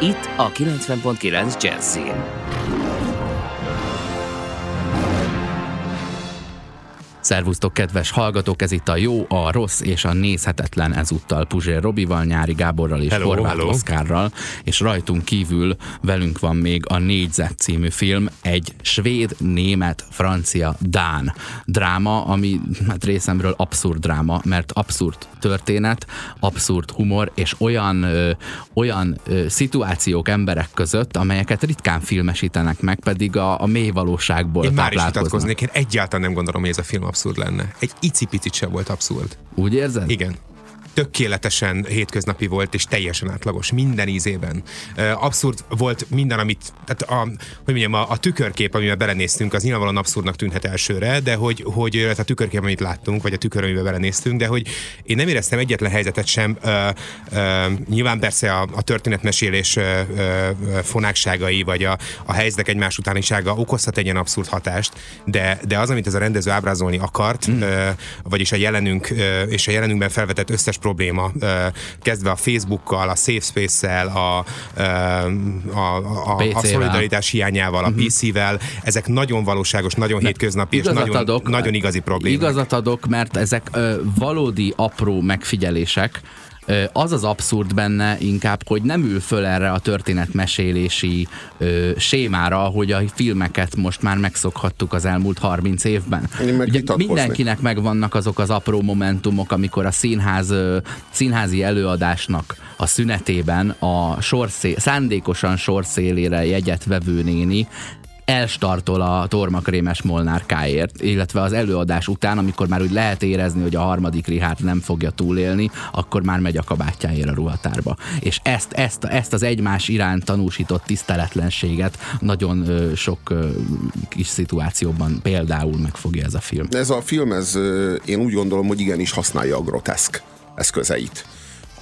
Itt a 90.9 Jazzin. Szervusztok, kedves hallgatók, ez itt a jó, a rossz és a nézhetetlen ezúttal Puzsér Robival, Nyári Gáborral és Hello, Horváth hello. Oszkárral, és rajtunk kívül velünk van még a Négyzet című film, egy svéd, német, francia, dán dráma, ami hát részemről abszurd dráma, mert abszurd történet, abszurd humor, és olyan, ö, olyan ö, szituációk emberek között, amelyeket ritkán filmesítenek meg, pedig a, a mély valóságból Én már is vitatkoznék, én egyáltalán nem gondolom, hogy ez a film abszurd lenne. Egy icipicit sem volt abszurd. Úgy érzed? Igen. Tökéletesen hétköznapi volt, és teljesen átlagos, minden ízében. Abszurd volt minden, amit, tehát a, hogy mondjam, a, a tükörkép, amiben belenéztünk, az nyilvánvalóan abszurdnak tűnhet elsőre, de hogy, hogy a tükörkép, amit láttunk, vagy a tükör, amiben belenéztünk, de hogy én nem éreztem egyetlen helyzetet sem. Ö, ö, nyilván persze a, a történetmesélés ö, ö, fonákságai, vagy a, a helyzetek egymás utánisága okozhat egy ilyen abszurd hatást, de, de az, amit ez a rendező ábrázolni akart, mm. ö, vagyis a jelenünk ö, és a jelenünkben felvetett összes probléma, kezdve a Facebookkal, a Safe Space-szel, a, a, a, a, a szolidaritás hiányával, a PC-vel, ezek nagyon valóságos, nagyon hétköznapi és nagyon, adok, nagyon igazi problémák. Igazat adok, mert ezek ö, valódi apró megfigyelések. Az az abszurd benne inkább, hogy nem ül föl erre a történetmesélési ö, sémára, hogy a filmeket most már megszokhattuk az elmúlt 30 évben. Meg Ugye mindenkinek megvannak azok az apró momentumok, amikor a színház, ö, színházi előadásnak a szünetében a sorszé, szándékosan sorszálére jegyet vevő néni elstartol a tormakrémes molnárkáért, illetve az előadás után, amikor már úgy lehet érezni, hogy a harmadik Richard nem fogja túlélni, akkor már megy a kabátjáért a ruhatárba. És ezt, ezt, ezt az egymás iránt tanúsított tiszteletlenséget nagyon ö, sok ö, kis szituációban például megfogja ez a film. Ez a film, ez, én úgy gondolom, hogy igenis használja a groteszk eszközeit.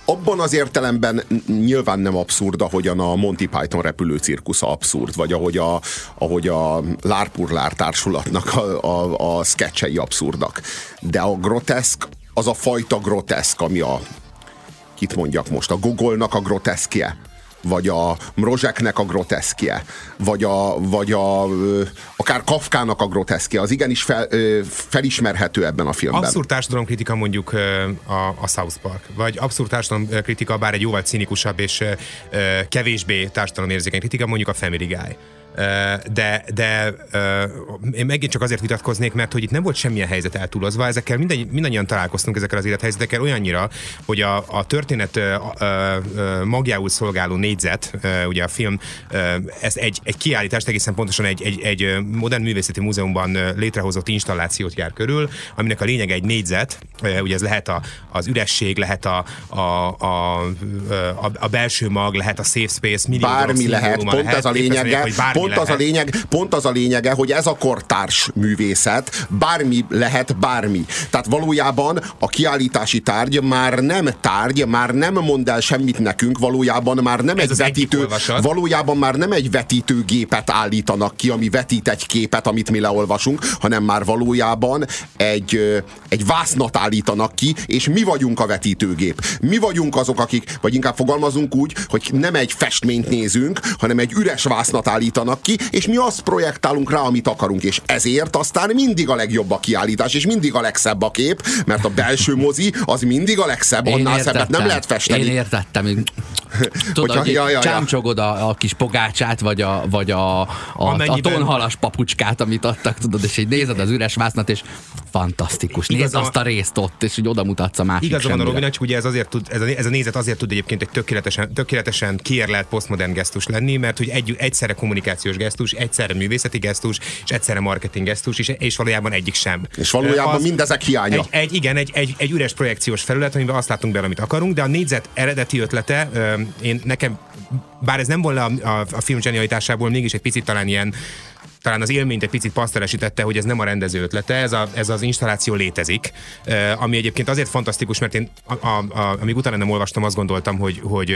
Abban az értelemben nyilván nem abszurd, ahogyan a Monty Python repülő cirkusza abszurd, vagy ahogy a, ahogy a Lárpurlár társulatnak a, a, a sketchei abszurdak. De a groteszk, az a fajta groteszk, ami a, kit mondjak most, a Gogolnak a groteszkje, vagy a Mrozseknek a groteszkje, vagy, a, vagy a, akár Kafkának a groteszkje, az igenis fel, felismerhető ebben a filmben. Abszurd társadalomkritika mondjuk a, a South Park, vagy abszurd társadalomkritika, bár egy jóval cinikusabb és kevésbé társadalomérzékeny kritika, mondjuk a Family Guy. De, de én megint csak azért vitatkoznék, mert hogy itt nem volt semmilyen helyzet eltúlozva, ezekkel minden, mindannyian találkoztunk ezekkel az élethelyzetekkel olyannyira, hogy a, a történet magjául szolgáló négyzet, ugye a film, ö, ez egy, egy kiállítást, egészen pontosan egy, egy, egy modern művészeti múzeumban létrehozott installációt jár körül, aminek a lényege egy négyzet, ugye ez lehet a, az üresség, lehet a, a, a, a, a belső mag, lehet a safe space, millió Bármi lehet, szimbóluma pont ez a lényege, hogy bármi pont az a lényeg, pont az a lényege, hogy ez a kortárs művészet, bármi lehet bármi. Tehát valójában a kiállítási tárgy már nem tárgy, már nem mond el semmit nekünk, valójában már nem Ez egy vetítő, valójában már nem egy vetítőgépet állítanak ki, ami vetít egy képet, amit mi leolvasunk, hanem már valójában egy, egy vásznat állítanak ki, és mi vagyunk a vetítőgép. Mi vagyunk azok, akik, vagy inkább fogalmazunk úgy, hogy nem egy festményt nézünk, hanem egy üres vásznat állítanak ki, és mi azt projektálunk rá, amit akarunk, és ezért aztán mindig a legjobb a kiállítás, és mindig a legszebb a kép, mert a belső mozi az mindig a legszebb, annál szebbet nem lehet festeni. Én értettem. Tudod, Hogyha- hogy ja, ja, ja. csámcsogod a, a kis pogácsát, vagy a, vagy a, a, a tonhalas papucskát, amit adtak, tudod, és így nézed az üres vásznat, és fantasztikus. Nézd Igaza- azt a részt ott, és úgy oda mutatsz a másik Igaza van a. Robinak, csak ugye ez, azért tud, ez, a, ez a nézet azért tud egyébként egy tökéletesen, tökéletesen kiérlelt posztmodern gesztus lenni, mert hogy egy, egyszerre kommunikációs gesztus, egyszerre művészeti gesztus, és egyszerre marketing gesztus, és, és valójában egyik sem. És valójában Az- mindezek hiánya. Egy, egy, igen, egy, egy, egy üres projekciós felület, amiben azt látunk bele, amit akarunk, de a négyzet eredeti ötlete, én nekem, bár ez nem volna a, a, a film zsenialitásából, mégis egy picit talán ilyen talán az élményt egy picit pasztelesítette, hogy ez nem a rendező ötlete, ez, a, ez az installáció létezik, ami egyébként azért fantasztikus, mert én a, a, a, amíg utána nem olvastam, azt gondoltam, hogy, hogy,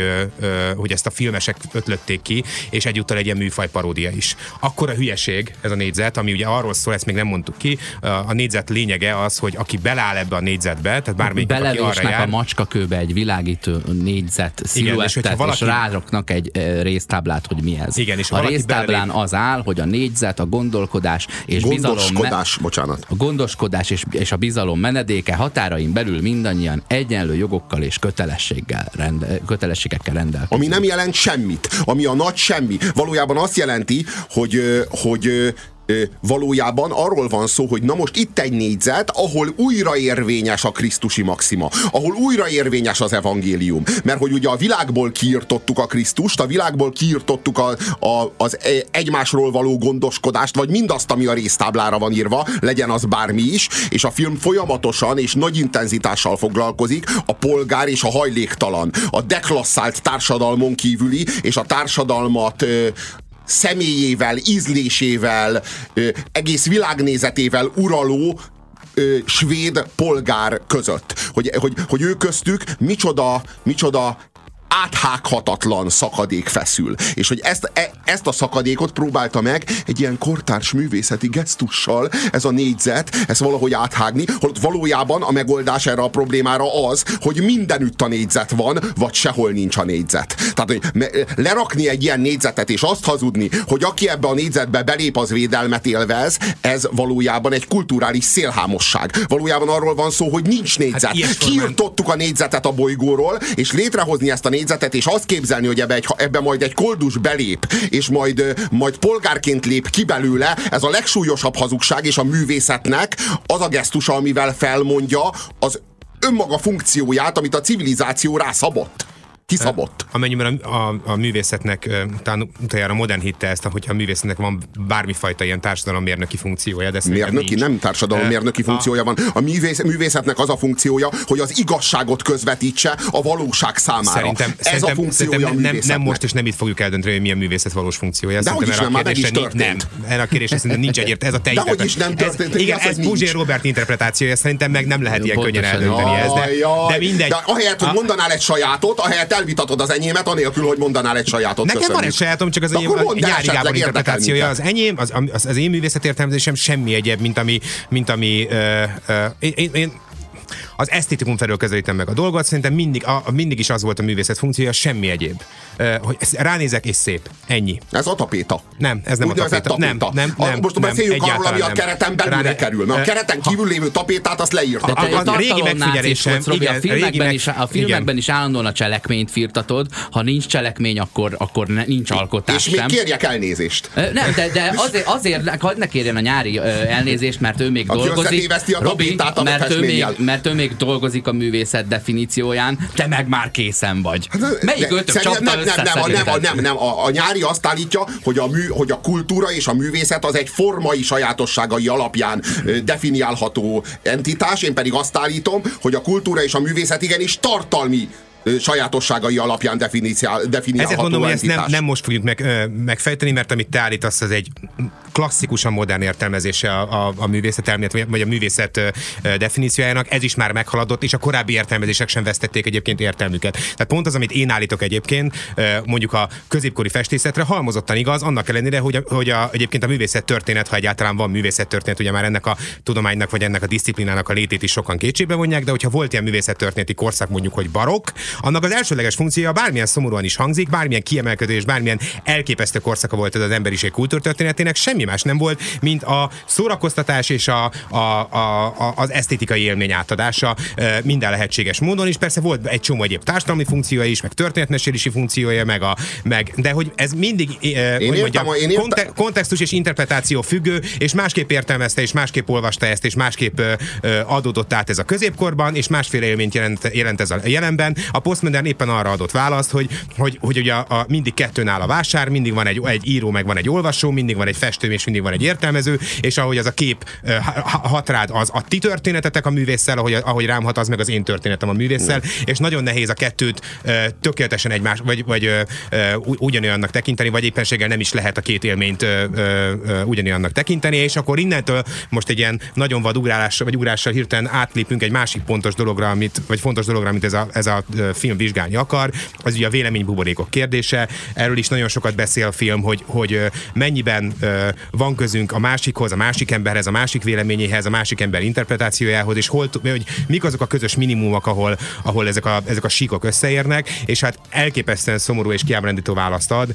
hogy ezt a filmesek ötlötték ki, és egyúttal egy ilyen műfaj paródia is. Akkor a hülyeség ez a négyzet, ami ugye arról szól, ezt még nem mondtuk ki, a négyzet lényege az, hogy aki beláll ebbe a négyzetbe, tehát bármelyik, aki arra jár, a macskakőbe egy világító négyzet sziluettet, és, valaki... és ráraknak egy résztáblát, hogy mi ez. Igen, és a résztáblán belelép... az áll, hogy a négyzet tehát a gondolkodás és gondoskodás, bizalom... bocsánat. A gondoskodás és, és a bizalom menedéke határain belül mindannyian egyenlő jogokkal és kötelességgel rende, kötelességekkel rendelkezünk. Ami nem jelent semmit, ami a nagy semmi. Valójában azt jelenti, hogy, hogy valójában arról van szó, hogy na most itt egy négyzet, ahol újra érvényes a Krisztusi maxima, ahol újra érvényes az evangélium. Mert hogy ugye a világból kiirtottuk a Krisztust, a világból kiirtottuk a, a, az e, egymásról való gondoskodást, vagy mindazt, ami a résztáblára van írva, legyen az bármi is, és a film folyamatosan és nagy intenzitással foglalkozik a polgár és a hajléktalan, a deklasszált társadalmon kívüli, és a társadalmat személyével, ízlésével, egész világnézetével uraló svéd polgár között. Hogy, hogy, hogy ő köztük micsoda, micsoda áthághatatlan szakadék feszül. És hogy ezt, e, ezt a szakadékot próbálta meg egy ilyen kortárs művészeti gesztussal ez a négyzet, ezt valahogy áthágni, holott valójában a megoldás erre a problémára az, hogy mindenütt a négyzet van, vagy sehol nincs a négyzet. Tehát, hogy lerakni egy ilyen négyzetet és azt hazudni, hogy aki ebbe a négyzetbe belép, az védelmet élvez, ez valójában egy kulturális szélhámosság. Valójában arról van szó, hogy nincs négyzet. Hát Kiirtottuk a négyzetet a bolygóról, és létrehozni ezt a négyzetet, és azt képzelni, hogy ebbe, egy, ebbe majd egy koldus belép, és majd, majd polgárként lép ki belőle, ez a legsúlyosabb hazugság, és a művészetnek az a gesztusa, amivel felmondja az önmaga funkcióját, amit a civilizáció rászabott kiszabott. Amennyiben a, a, a művészetnek, talán utoljára modern hitte ezt, hogyha a művészetnek van bármifajta ilyen társadalommérnöki funkciója, de Mérnöki, nincs. nem társadalommérnöki funkciója a, van. A művész, művészetnek az a funkciója, hogy az igazságot közvetítse a valóság számára. Szerintem, Ez szerintem, a funkciója szerintem a nem, nem most és nem itt fogjuk eldönteni, hogy milyen művészet valós funkciója. De hogy is nem, már meg is történt. Nem, erre a kérdésre szerintem nincs egyért. Ez a te De hogy is nem történt. Ez, igen, ez Puzsér Robert interpretációja, szerintem meg nem lehet ilyen könnyen eldönteni. Ez, de, de mindegy. De ahelyett, hogy mondanál egy sajátot, ahelyett elvitatod az enyém enyémet, anélkül, hogy mondanál egy sajátot. Nekem köszönjük. van egy sajátom, csak az enyém a nyári Gábor interpretációja. Az enyém, az, az, az én művészet értelmezésem semmi egyéb, mint ami, mint ami uh, uh, én, én, az esztétikum felől közelítem meg a dolgot, szerintem mindig, a, mindig is az volt a művészet funkciója, semmi egyéb. Hogy ránézek és szép. Ennyi. Ez a tapéta. Nem, ez nem Úgy a tapéta. tapéta. Nem, nem, nem, a, most nem, beszéljünk arról, ami a kereten belülre Ráné... kerül. Mert a kereten kívül lévő tapétát azt leírta. A, a, a, a régi megfigyelésem. Igen, a filmekben, régi is, a filmekben is állandóan a cselekményt firtatod. Ha nincs cselekmény, akkor, akkor ne, nincs alkotás És még kérjek elnézést. Nem, de, de azért, azért hadd ne kérjen a nyári elnézést, mert ő még dolgozik. a Robi, mert, ő még, mert ő még dolgozik a művészet definícióján, te meg már készen vagy. Hát, Melyik ötök csapta nem, nem, nem, nem, nem, nem, nem, a, a nyári azt állítja, hogy a, mű, hogy a kultúra és a művészet az egy formai sajátosságai alapján definiálható entitás, én pedig azt állítom, hogy a kultúra és a művészet igenis tartalmi sajátosságai alapján definiálható Ezért mondom, hogy ezt nem, nem most fogjuk meg, megfejteni, mert amit te állítasz, az egy klasszikusan modern értelmezése a, a, a művészet elmélet, vagy a művészet definíciójának, ez is már meghaladott, és a korábbi értelmezések sem vesztették egyébként értelmüket. Tehát pont az, amit én állítok egyébként, mondjuk a középkori festészetre, halmozottan igaz, annak ellenére, hogy, a, hogy a, egyébként a művészet történet, ha egyáltalán van művészet történet, ugye már ennek a tudománynak vagy ennek a disziplinának a létét is sokan kétségbe vonják, de hogyha volt ilyen művészet történeti korszak, mondjuk, hogy barok, annak az elsőleges funkciója bármilyen szomorúan is hangzik, bármilyen kiemelkedő és bármilyen elképesztő korszaka volt ez az emberiség kultúrtörténetének, semmi más nem volt, mint a szórakoztatás és a, a, a, a, az esztétikai élmény átadása minden lehetséges módon, és persze volt egy csomó egyéb társadalmi funkciója is, meg történetmesélési funkciója, meg, a, meg de hogy ez mindig én hogy mondjam, én konte, kontextus és interpretáció függő, és másképp értelmezte, és másképp olvasta ezt, és másképp adódott át ez a középkorban, és másféle élményt jelent, jelent ez a jelenben. A postmodern éppen arra adott választ, hogy, hogy, hogy ugye a, a, mindig kettőn áll a vásár, mindig van egy, egy író, meg van egy olvasó, mindig van egy festő, és mindig van egy értelmező, és ahogy az a kép hat rád, az a ti történetetek a művésszel, ahogy, ahogy rám hat, az meg az én történetem a művésszel, mm. és nagyon nehéz a kettőt tökéletesen egymás, vagy, vagy ugyanolyannak tekinteni, vagy éppenséggel nem is lehet a két élményt ugyanolyannak tekinteni, és akkor innentől most egy ilyen nagyon vad ugrálással, vagy ugrással hirtelen átlépünk egy másik pontos dologra, amit, vagy fontos dologra, amit ez a, ez a film vizsgálni akar, az ugye a véleménybuborékok kérdése. Erről is nagyon sokat beszél a film, hogy, hogy mennyiben van közünk a másikhoz, a másik emberhez, a másik véleményéhez, a másik ember interpretációjához, és hol, hogy mik azok a közös minimumok, ahol, ahol ezek, a, ezek a síkok összeérnek, és hát elképesztően szomorú és kiábrándító választ ad.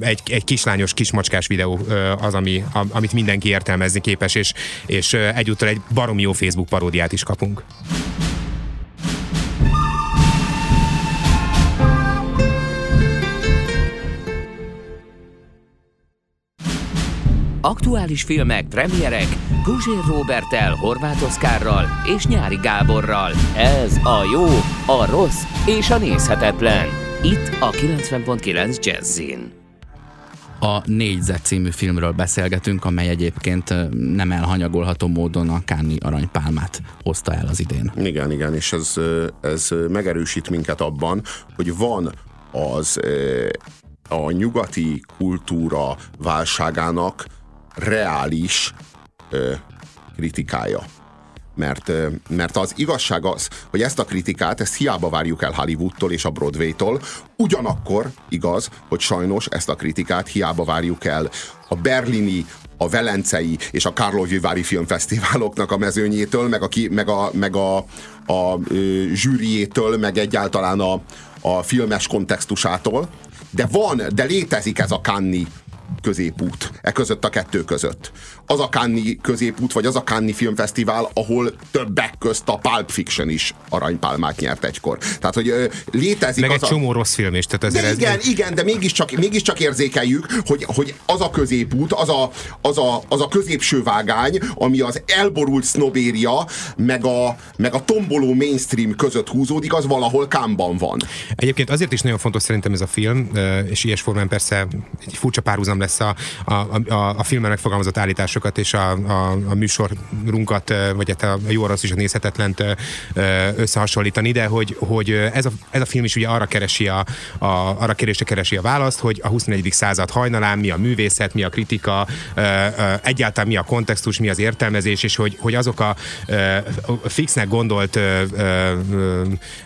Egy, egy kislányos, kismacskás videó az, ami, amit mindenki értelmezni képes, és, és egyúttal egy baromi jó Facebook paródiát is kapunk. Aktuális filmek, premierek Guzsér Robertel, Horváth Oszkárral és Nyári Gáborral. Ez a jó, a rossz és a nézhetetlen. Itt a 90.9 Jazzin. A Négyzet című filmről beszélgetünk, amely egyébként nem elhanyagolható módon a Káni aranypálmát hozta el az idén. Igen, igen, és ez, ez megerősít minket abban, hogy van az a nyugati kultúra válságának reális ö, kritikája. Mert, ö, mert az igazság az, hogy ezt a kritikát, ezt hiába várjuk el Hollywoodtól és a Broadway-tól, ugyanakkor igaz, hogy sajnos ezt a kritikát hiába várjuk el a berlini, a velencei és a Karlovy filmfesztiváloknak a mezőnyétől, meg a, meg a, meg a, a, a zsűriétől, meg egyáltalán a, a filmes kontextusától, de van, de létezik ez a Kanni középút, e között a kettő között. Az a Cannes középút, vagy az a Cannes filmfesztivál, ahol többek közt a Pulp Fiction is aranypálmát nyert egykor. Tehát, hogy ö, létezik Meg az egy csomó rossz film is. Tehát de igen, ez... igen, de mégiscsak, mégiscsak érzékeljük, hogy, hogy az a középút, az a, az, a, az a középső vágány, ami az elborult sznobéria, meg a, meg a tomboló mainstream között húzódik, az valahol kámban van. Egyébként azért is nagyon fontos szerintem ez a film, és ilyes formán persze egy furcsa párhuzam lesz a, a, a, a filmben megfogalmazott állításokat és a, a, a műsorunkat, vagy hát a jó rossz is a nézhetetlent összehasonlítani, de hogy, hogy ez, a, ez a film is ugye arra keresi a, a, arra kérdésre keresi a választ, hogy a 21. század hajnalán mi a művészet, mi a kritika, egyáltalán mi a kontextus, mi az értelmezés, és hogy, hogy azok a fixnek gondolt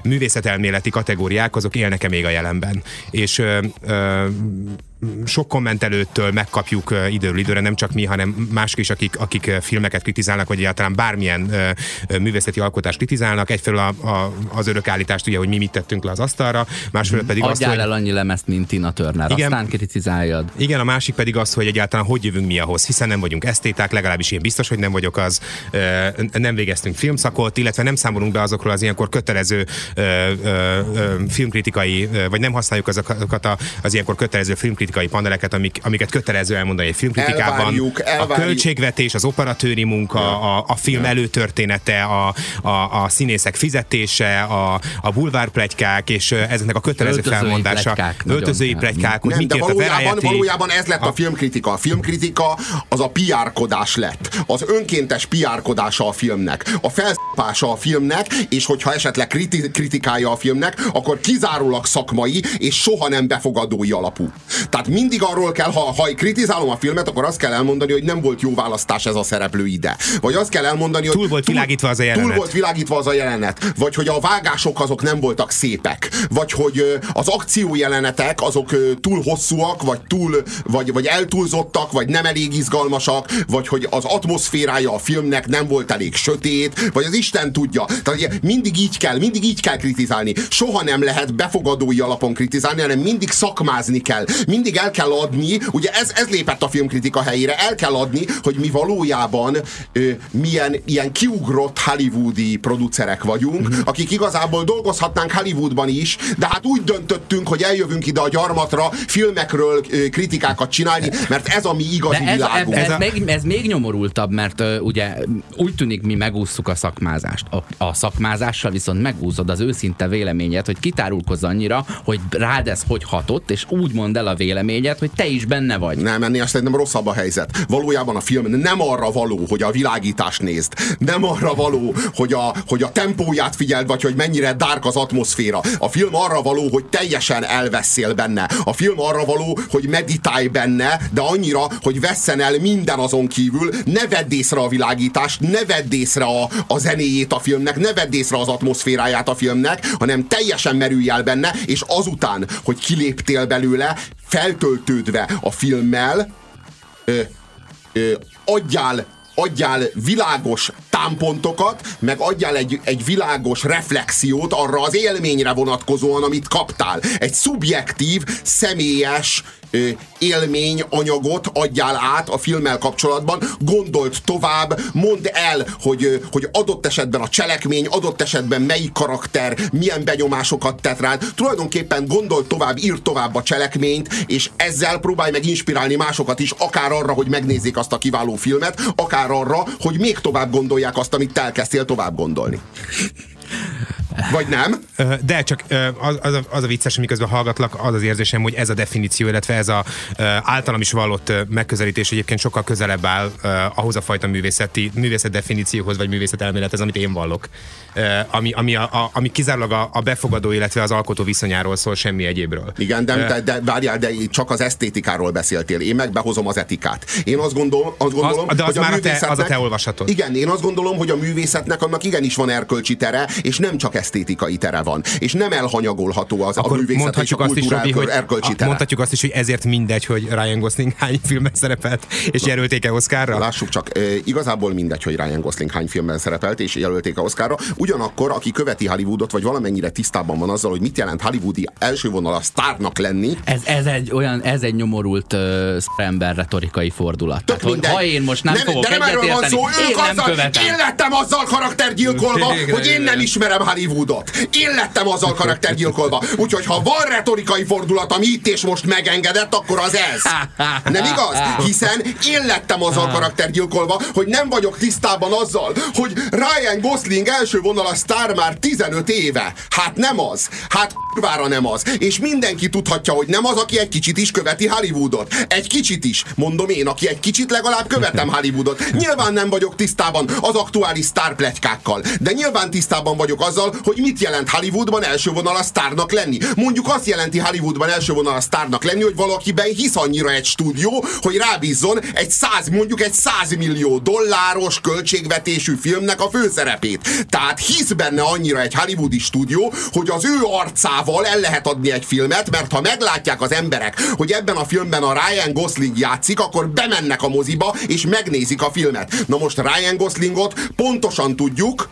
művészetelméleti kategóriák, azok élnek-e még a jelenben. És sok kommentelőtől megkapjuk időről időre, nem csak mi, hanem mások is, akik, akik filmeket kritizálnak, vagy egyáltalán bármilyen művészeti alkotást kritizálnak. Egyfelől a, a, az örök állítást, ugye, hogy mi mit tettünk le az asztalra, másfelől pedig Adjál azt, el hogy... annyi lemezt, mint Tina Turner, igen, aztán kritizáljad. Igen, a másik pedig az, hogy egyáltalán hogy jövünk mi ahhoz, hiszen nem vagyunk esztéták, legalábbis én biztos, hogy nem vagyok az, nem végeztünk filmszakot, illetve nem számolunk be azokról az ilyenkor kötelező filmkritikai, vagy nem használjuk azokat az ilyenkor kötelező filmkritikai filmkritikai paneleket, amik, amiket kötelező elmondani egy filmkritikában. Elvárjuk, elvárjuk. A költségvetés, az operatőri munka, ja. a, a film ja. előtörténete, a, a, a színészek fizetése, a, a bulvárplegykák, és ezeknek a kötelező Öltözői felmondása. Plegykák, Öltözői plegykák, hogy Nem, de valójában, a valójában ez lett a, a filmkritika. A filmkritika az a piárkodás lett. Az önkéntes piárkodása a filmnek. A felszapása a filmnek, és hogyha esetleg kriti- kritikálja a filmnek, akkor kizárólag szakmai, és soha nem befogadói alapú. Tehát tehát mindig arról kell, ha, ha kritizálom a filmet, akkor azt kell elmondani, hogy nem volt jó választás ez a szereplő ide. Vagy azt kell elmondani, hogy túl volt túl, világítva az a jelenet. Túl volt világítva az a jelenet. Vagy hogy a vágások azok nem voltak szépek. Vagy hogy az akció jelenetek azok túl hosszúak, vagy túl, vagy, vagy eltúlzottak, vagy nem elég izgalmasak, vagy hogy az atmoszférája a filmnek nem volt elég sötét, vagy az Isten tudja. Tehát mindig így kell, mindig így kell kritizálni. Soha nem lehet befogadói alapon kritizálni, hanem mindig szakmázni kell. Mindig mindig el kell adni, ugye ez, ez lépett a filmkritika helyére, el kell adni, hogy mi valójában ö, milyen ilyen kiugrott hollywoodi producerek vagyunk, mm-hmm. akik igazából dolgozhatnánk Hollywoodban is, de hát úgy döntöttünk, hogy eljövünk ide a gyarmatra filmekről ö, kritikákat csinálni, mert ez a mi igazi de ez, világunk. Ez, ez, ez, még, ez még nyomorultabb, mert ö, ugye úgy tűnik, mi megúsztuk a szakmázást. A, a szakmázással viszont megúszod az őszinte véleményet, hogy kitárulkozz annyira, hogy rád ez hogy hatott, és úgy mond el a vélemény, véleményed, hogy te is benne vagy. Nem, ennél szerintem rosszabb a helyzet. Valójában a film nem arra való, hogy a világítást nézd. Nem arra való, hogy a, hogy a tempóját figyeld, vagy hogy mennyire dark az atmoszféra. A film arra való, hogy teljesen elveszél benne. A film arra való, hogy meditálj benne, de annyira, hogy vesszen el minden azon kívül, ne vedd észre a világítást, ne vedd észre a, a zenéjét a filmnek, ne vedd észre az atmoszféráját a filmnek, hanem teljesen merülj el benne, és azután, hogy kiléptél belőle, feltöltődve a filmmel, ö, ö, adjál adjál világos támpontokat, meg adjál egy, egy világos reflexiót arra az élményre vonatkozóan, amit kaptál. Egy szubjektív, személyes élmény anyagot adjál át a filmmel kapcsolatban, gondolt tovább, mondd el, hogy, hogy adott esetben a cselekmény, adott esetben melyik karakter milyen benyomásokat tett rád. Tulajdonképpen gondolt tovább, ír tovább a cselekményt, és ezzel próbálj meg inspirálni másokat is, akár arra, hogy megnézzék azt a kiváló filmet, akár arra, hogy még tovább gondolják azt, amit te elkezdtél tovább gondolni. Vagy nem? De csak az, az, a, az a vicces, miközben hallgatlak, az az érzésem, hogy ez a definíció, illetve ez a általam is vallott megközelítés egyébként sokkal közelebb áll ahhoz a fajta művészeti, művészet definícióhoz, vagy művészet elmélethez, amit én vallok. Ami, ami, a, a, ami kizárólag a, a befogadó, illetve az alkotó viszonyáról szól, semmi egyébről. Igen, de, de, de várjál, de csak az esztétikáról beszéltél. Én meg behozom az etikát. Én azt gondolom, azt gondolom az, de az hogy már a te, az a te olvasatod. Igen, én azt gondolom, hogy a művészetnek annak igenis van erkölcsi tere, és nem csak esztétikai tere van. És nem elhanyagolható az Akkor a művészet és a azt is, Robi, hogy erkölcsi tere. Mondhatjuk azt is, hogy ezért mindegy, hogy Ryan Gosling hány filmben szerepelt, és jelölték-e Oscarra? Lássuk csak, e, igazából mindegy, hogy Ryan Gosling hány filmben szerepelt, és jelölték-e Oscarra. Ugyanakkor, aki követi Hollywoodot, vagy valamennyire tisztában van azzal, hogy mit jelent hollywoodi első vonal a sztárnak lenni. Ez, ez egy olyan, ez egy nyomorult uh, ember retorikai fordulat. Tehát, hogy ha én most nem, nem fogok de nem erről van szó, ők én azzal, Én lettem azzal karaktergyilkolva, hogy én nem ismerem Hollywoodot. Én lettem azzal karaktergyilkolva. Úgyhogy ha van retorikai fordulat, ami itt és most megengedett, akkor az ez. Nem igaz? Hiszen én lettem azzal karaktergyilkolva, hogy nem vagyok tisztában azzal, hogy Ryan Gosling első vonalas sztár már 15 éve. Hát nem az. Hát kurvára nem az. És mindenki tudhatja, hogy nem az, aki egy kicsit is követi Hollywoodot. Egy kicsit is, mondom én, aki egy kicsit legalább követem Hollywoodot. Nyilván nem vagyok tisztában az aktuális sztárpletykákkal, de nyilván tisztában vagyok azzal, hogy mit jelent Hollywoodban első vonal a sztárnak lenni. Mondjuk azt jelenti Hollywoodban első vonal a sztárnak lenni, hogy valakiben hisz annyira egy stúdió, hogy rábízzon egy száz, mondjuk egy százmillió dolláros költségvetésű filmnek a főszerepét. Tehát hisz benne annyira egy hollywoodi stúdió, hogy az ő arcával el lehet adni egy filmet, mert ha meglátják az emberek, hogy ebben a filmben a Ryan Gosling játszik, akkor bemennek a moziba, és megnézik a filmet. Na most Ryan Goslingot pontosan tudjuk,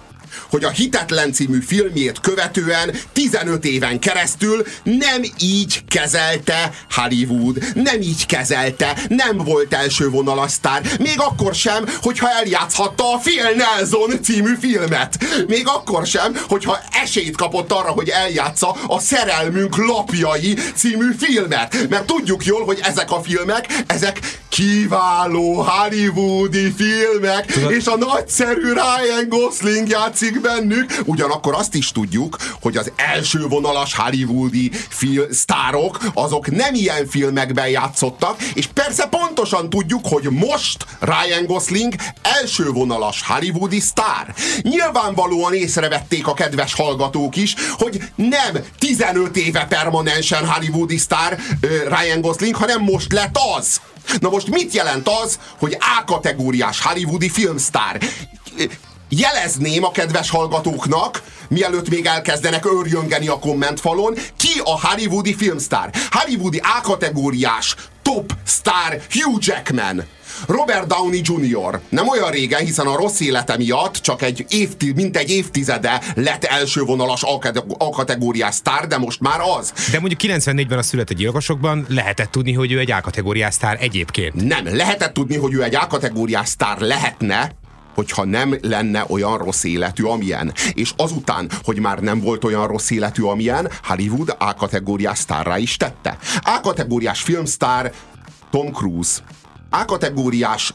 hogy a Hitetlen című filmjét követően 15 éven keresztül nem így kezelte Hollywood, nem így kezelte, nem volt első vonalas sztár, még akkor sem, hogyha eljátszhatta a Phil Nelson című filmet. Még akkor sem, hogyha esélyt kapott arra, hogy eljátsza a Szerelmünk lapjai című filmet. Mert tudjuk jól, hogy ezek a filmek, ezek kiváló hollywoodi filmek, Tudod? és a nagyszerű Ryan Gosling játszik bennük. Ugyanakkor azt is tudjuk, hogy az első vonalas hollywoodi fil- sztárok, azok nem ilyen filmekben játszottak, és persze pontosan tudjuk, hogy most Ryan Gosling első vonalas hollywoodi sztár. Nyilvánvalóan észrevették a kedves hallgatók is, hogy nem 15 éve permanensen hollywoodi sztár Ryan Gosling, hanem most lett az. Na most mit jelent az, hogy A-kategóriás hollywoodi filmsztár? Jelezném a kedves hallgatóknak, mielőtt még elkezdenek őrjöngeni a kommentfalon, ki a hollywoodi filmsztár. Hollywoodi A-kategóriás top sztár Hugh Jackman. Robert Downey Jr. nem olyan régen, hiszen a rossz élete miatt csak egy évtized, mint egy évtizede lett első vonalas A-kategóriás sztár, de most már az. De mondjuk 94-ben a született gyilkosokban lehetett tudni, hogy ő egy A-kategóriás sztár egyébként. Nem, lehetett tudni, hogy ő egy A-kategóriás sztár lehetne, hogyha nem lenne olyan rossz életű, amilyen. És azután, hogy már nem volt olyan rossz életű, amilyen, Hollywood A-kategóriás sztárra is tette. A-kategóriás filmsztár Tom Cruise. A-kategóriás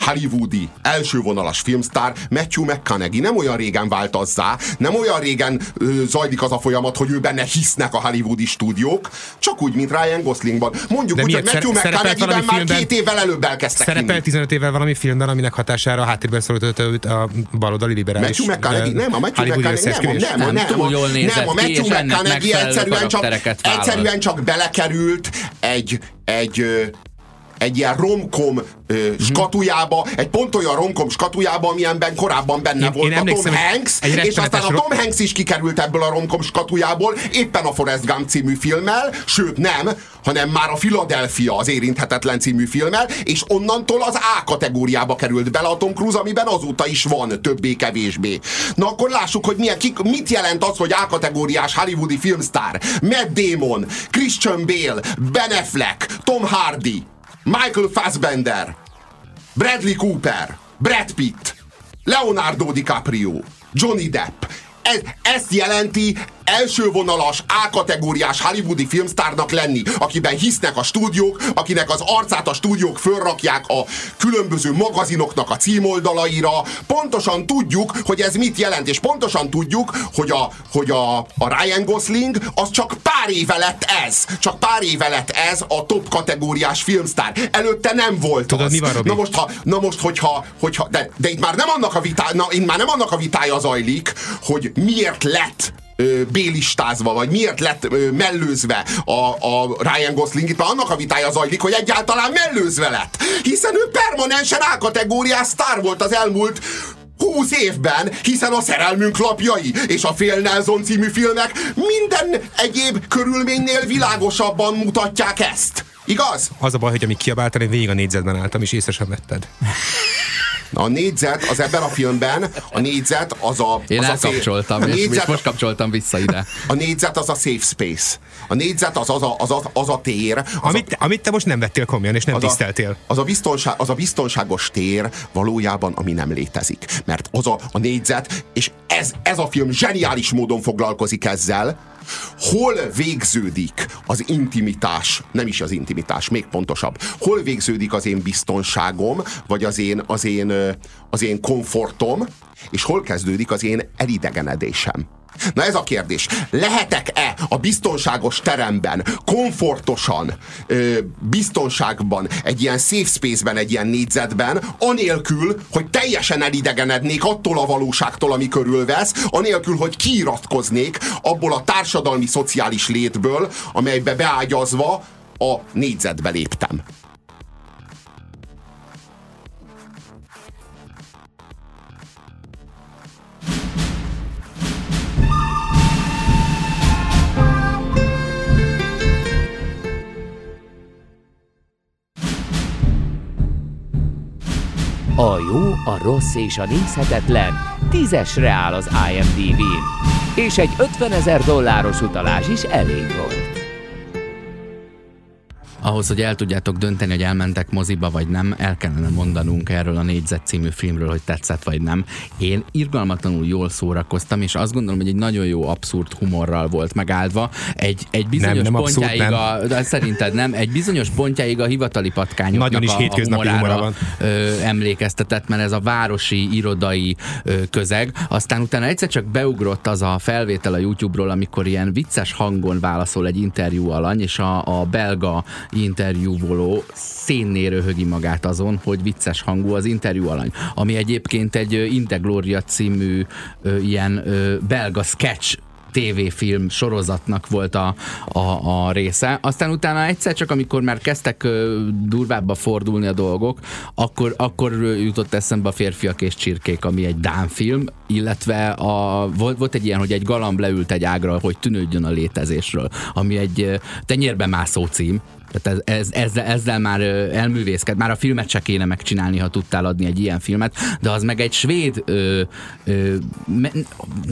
hollywoodi elsővonalas filmsztár Matthew McConaughey nem olyan régen változzá, nem olyan régen ö, zajlik az a folyamat, hogy ő benne hisznek a hollywoodi stúdiók, csak úgy, mint Ryan Goslingban. Mondjuk De úgy, miért? hogy Matthew McConaughey-ben már filmben? két évvel előbb elkezdtek Szerepel hinni. 15 évvel valami filmben, aminek hatására a háttérben szólított őt a baloldali liberális. Matthew McConaughey, nem, a Matthew McConaughey, nem, nem, Nem, nem, túl a- jól nézett nem, a Matthew McConaughey egyszerűen csak, egyszerűen csak belekerült egy, egy, egy ilyen romkom ö, skatujába, egy pont olyan romkom skatujába, amilyenben korábban benne Én- volt én a Tom Hanks, és aztán a Tom Hanks is kikerült ebből a romkom skatujából, éppen a Forrest Gump című filmmel, sőt nem, hanem már a Philadelphia az érinthetetlen című filmmel, és onnantól az A kategóriába került bele a Tom Cruise, amiben azóta is van, többé-kevésbé. Na akkor lássuk, hogy milyen, kik, mit jelent az, hogy A kategóriás hollywoodi filmsztár. Matt Damon, Christian Bale, Ben Affleck, Tom Hardy, Michael Fassbender, Bradley Cooper, Brad Pitt, Leonardo DiCaprio, Johnny Depp. Ez, ezt jelenti elsővonalas A-kategóriás hollywoodi filmsztárnak lenni, akiben hisznek a stúdiók, akinek az arcát a stúdiók fölrakják a különböző magazinoknak a címoldalaira. Pontosan tudjuk, hogy ez mit jelent, és pontosan tudjuk, hogy a, hogy a, a Ryan Gosling az csak pár éve lett ez. Csak pár éve lett ez a top kategóriás filmsztár. Előtte nem volt Tudod, az. mi van, Robi? Na most, ha, na most hogyha, hogyha de, de itt már nem annak a vitája, na, itt már nem annak a vitája zajlik, hogy miért lett ö, B-listázva, vagy miért lett mellőzve a, a Ryan Gosling, itt annak a vitája zajlik, hogy egyáltalán mellőzve lett. Hiszen ő permanensen A-kategóriás sztár volt az elmúlt 20 évben, hiszen a szerelmünk lapjai és a Fél Nelson című filmek minden egyéb körülménynél világosabban mutatják ezt. Igaz? Az a baj, hogy amíg kiabáltál, én végig a négyzetben álltam, és észre sem vetted. A négyzet az ebben a filmben, a négyzet az a... Én az elkapcsoltam, a, és, és négyzet, most kapcsoltam vissza ide. a négyzet az a safe space. A négyzet az az a, az a, az a tér. Az Amit, a, amit te most nem vettél komolyan, és nem az tiszteltél. A, az, a biztonság, az a biztonságos tér valójában, ami nem létezik. Mert az a, a négyzet, és ez, ez a film zseniális módon foglalkozik ezzel, hol végződik az intimitás, nem is az intimitás, még pontosabb, hol végződik az én biztonságom, vagy az én, az én, az én komfortom, és hol kezdődik az én elidegenedésem. Na ez a kérdés. Lehetek-e a biztonságos teremben, komfortosan, ö, biztonságban, egy ilyen safe space-ben, egy ilyen négyzetben, anélkül, hogy teljesen elidegenednék attól a valóságtól, ami körülvesz, anélkül, hogy kiiratkoznék abból a társadalmi, szociális létből, amelybe beágyazva a négyzetbe léptem. A jó, a rossz és a nézhetetlen tízesre áll az IMDb-n, és egy 50 ezer dolláros utalás is elég volt. Ahhoz, hogy el tudjátok dönteni, hogy elmentek moziba vagy nem, el kellene mondanunk erről a négyzet című filmről, hogy tetszett vagy nem. Én irgalmatlanul jól szórakoztam, és azt gondolom, hogy egy nagyon jó abszurd humorral volt megáldva. Egy, egy bizonyos nem abszurd, pontjáig nem. a, de szerinted nem, egy bizonyos pontjáig a hivatali patkányoknak Nagyon is a, a hétköznapi humorára humora van. ö, emlékeztetett, mert ez a városi, irodai ö, közeg. Aztán utána egyszer csak beugrott az a felvétel a YouTube-ról, amikor ilyen vicces hangon válaszol egy interjú alany, és a, a belga interjúvoló szénné röhögi magát azon, hogy vicces hangú az interjú alany. Ami egyébként egy Integloria című ilyen belga sketch tévéfilm sorozatnak volt a, a, a része. Aztán utána egyszer csak, amikor már kezdtek durvábbba fordulni a dolgok, akkor, akkor jutott eszembe a Férfiak és Csirkék, ami egy Dán film, illetve a, volt, volt egy ilyen, hogy egy galamb leült egy ágra, hogy tűnődjön a létezésről, ami egy tenyérbe mászó cím, tehát ez, ez, ezzel, ezzel már elművészked, már a filmet se kéne megcsinálni, ha tudtál adni egy ilyen filmet, de az meg egy svéd ö, ö, me,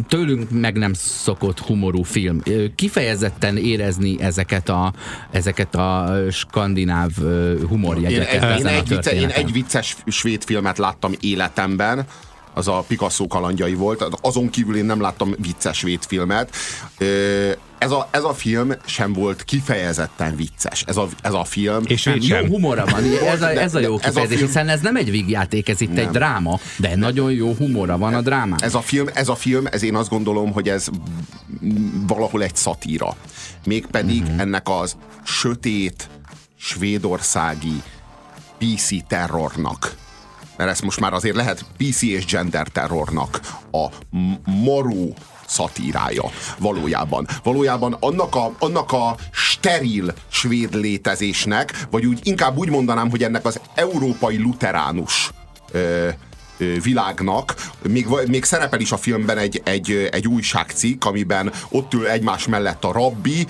tőlünk meg nem szokott humorú film. Kifejezetten érezni ezeket a, ezeket a skandináv Én, humorjegyeket egy, én, a egy vicce, én egy vicces svéd filmet láttam életemben, az a Picasso kalandjai volt, azon kívül én nem láttam vicces svéd filmet. Ez a, ez a film sem volt kifejezetten vicces. Ez a, ez a film... És Nem, véd jó sem. humora van, ez a, ez a jó Ez a kifejezés, film- hiszen ez nem egy vígjáték, ez itt egy dráma, de nagyon jó humora van a drámán. Ez a film, ez a film, ez én azt gondolom, hogy ez valahol egy szatíra. Mégpedig uh-huh. ennek az sötét, svédországi PC terrornak, mert ezt most már azért lehet PC és gender terrornak a maró szatírája valójában. Valójában annak a, annak a steril svéd létezésnek, vagy úgy inkább úgy mondanám, hogy ennek az európai luteránus ö, világnak. Még, még szerepel is a filmben egy, egy, egy újságcikk, amiben ott ül egymás mellett a rabbi,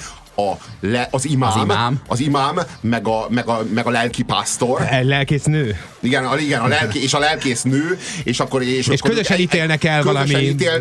a le, az, imám, Az imám. az imám, meg a, meg a, meg a lelkipásztor. Lelkész nő. Igen, a, igen a lelki, és a lelkész nő, és akkor... És, És akkor közösen egy- ítélnek el közösen valami- Ítél,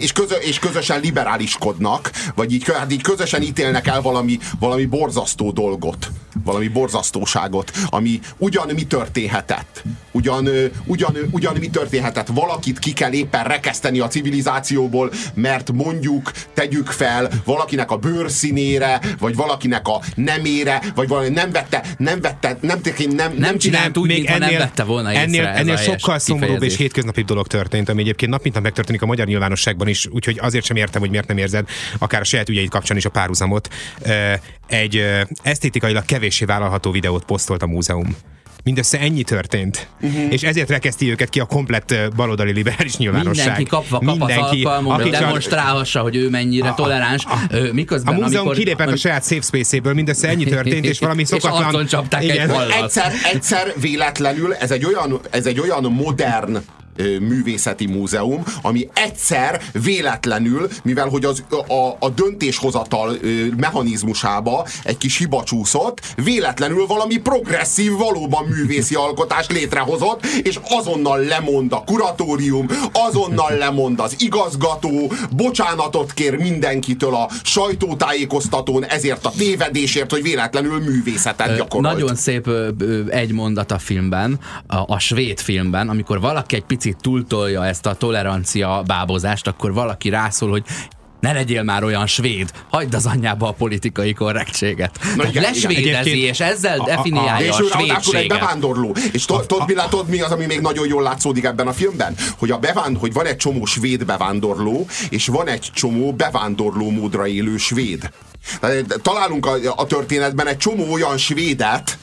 és, közö, és közösen liberáliskodnak, vagy így, hát így közösen ítélnek el valami, valami borzasztó dolgot, valami borzasztóságot, ami ugyan mi történhetett. Ugyan, ugyan, ugyan mi történhetett. Valakit ki kell éppen rekeszteni a civilizációból, mert mondjuk tegyük fel valakinek a bőrszínére, vagy valakinek a nemére, vagy valami nem vette, nem vette, nem, nem, nem, Nem csinált úgy, még mintha nem vette volna észre ennél, ennél sokkal szomorúbb és hétköznapibb dolog történt, ami egyébként nap mint nap megtörténik a magyar nyilvánosságban is, úgyhogy azért sem értem, hogy miért nem érzed, akár a saját ügyeid kapcsán is a párhuzamot. Egy esztétikailag kevéssé vállalható videót posztolt a múzeum. Mindössze ennyi történt. Uh-huh. És ezért rekeszti őket ki a komplett baloldali liberális nyilvánosság. Mindenki kapva kap az alkalmon, hogy aki demonstrálhassa, hogy ő mennyire toleráns. Ö, a Miközben, múzeum amikor, kilépett a saját safe space-éből, mindössze ennyi történt, és valami És szokatlan... arcon csapták egy Igen. ballat. egyszer, egyszer véletlenül, ez egy olyan, ez egy olyan modern művészeti múzeum, ami egyszer véletlenül, mivel hogy az, a, a döntéshozatal mechanizmusába egy kis hiba csúszott, véletlenül valami progresszív, valóban művészi alkotást létrehozott, és azonnal lemond a kuratórium, azonnal lemond az igazgató, bocsánatot kér mindenkitől a sajtótájékoztatón ezért a tévedésért, hogy véletlenül művészetet gyakorolt. Nagyon szép egy mondat a filmben, a, a svéd filmben, amikor valaki egy picit túltolja ezt a tolerancia bábozást, akkor valaki rászól, hogy ne legyél már olyan svéd, hagyd az anyjába a politikai korrektséget. Tehát igen, lesvédezi, igen. és ezzel A- a- a- definiálja És a, ő ráadásul egy svédséget. bevándorló. És tudod, mi, lá- tudod, mi az, ami még nagyon jól látszódik ebben a filmben? Hogy, a bevánd, hogy van egy csomó svéd bevándorló, és van egy csomó bevándorló módra élő svéd. Tehát Találunk a, a történetben egy csomó olyan svédet,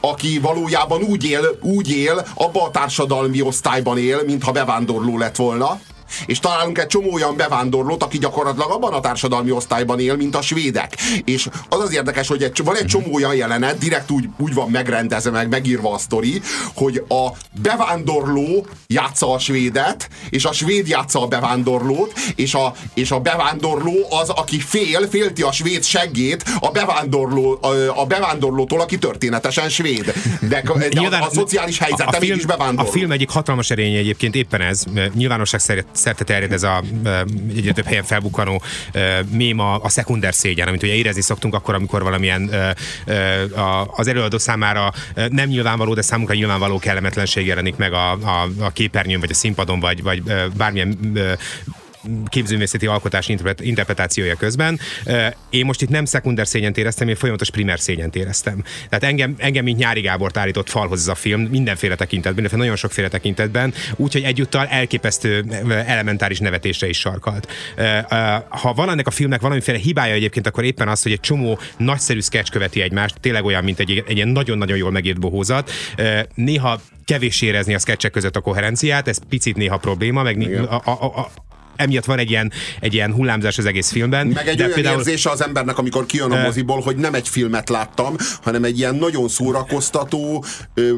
aki valójában úgy él, úgy él, abba a társadalmi osztályban él, mintha bevándorló lett volna, és találunk egy csomó olyan bevándorlót, aki gyakorlatilag abban a társadalmi osztályban él, mint a svédek. És az az érdekes, hogy egy, van egy csomó olyan jelenet, direkt úgy, úgy van megrendezve, meg megírva a sztori, hogy a bevándorló játsza a svédet, és a svéd játsza a bevándorlót, és a, és a bevándorló az, aki fél, félti a svéd seggét a, bevándorló, a, a bevándorlótól, aki történetesen svéd. De, de Nyilván a, a szociális helyzete mégis bevándorló. A film egyik hatalmas erénye egyébként éppen ez, nyilvánosság szeret- szerte terjed ez a egyre több helyen felbukkanó ö, mém a, szekunder szégyen, amit ugye érezni szoktunk akkor, amikor valamilyen az előadó számára nem nyilvánvaló, de számunkra nyilvánvaló kellemetlenség jelenik meg a, a, a képernyőn, vagy a színpadon, vagy, vagy bármilyen képzőművészeti alkotás interpret- interpretációja közben. Én most itt nem szekunder szégyent éreztem, én folyamatos primer szégyent éreztem. Tehát engem, engem mint Nyári Gábort állított falhoz ez a film, mindenféle tekintetben, mindenféle nagyon sokféle tekintetben, úgyhogy egyúttal elképesztő elementáris nevetésre is sarkalt. Ha van ennek a filmnek valamiféle hibája egyébként, akkor éppen az, hogy egy csomó nagyszerű sketch követi egymást, tényleg olyan, mint egy, egy ilyen nagyon-nagyon jól megírt bohózat. Néha kevés érezni a sketchek között a koherenciát, ez picit néha probléma, meg a, a, a, emiatt van egy ilyen, egy ilyen hullámzás az egész filmben. Meg egy de olyan például, érzése az embernek, amikor kijön a moziból, hogy nem egy filmet láttam, hanem egy ilyen nagyon szórakoztató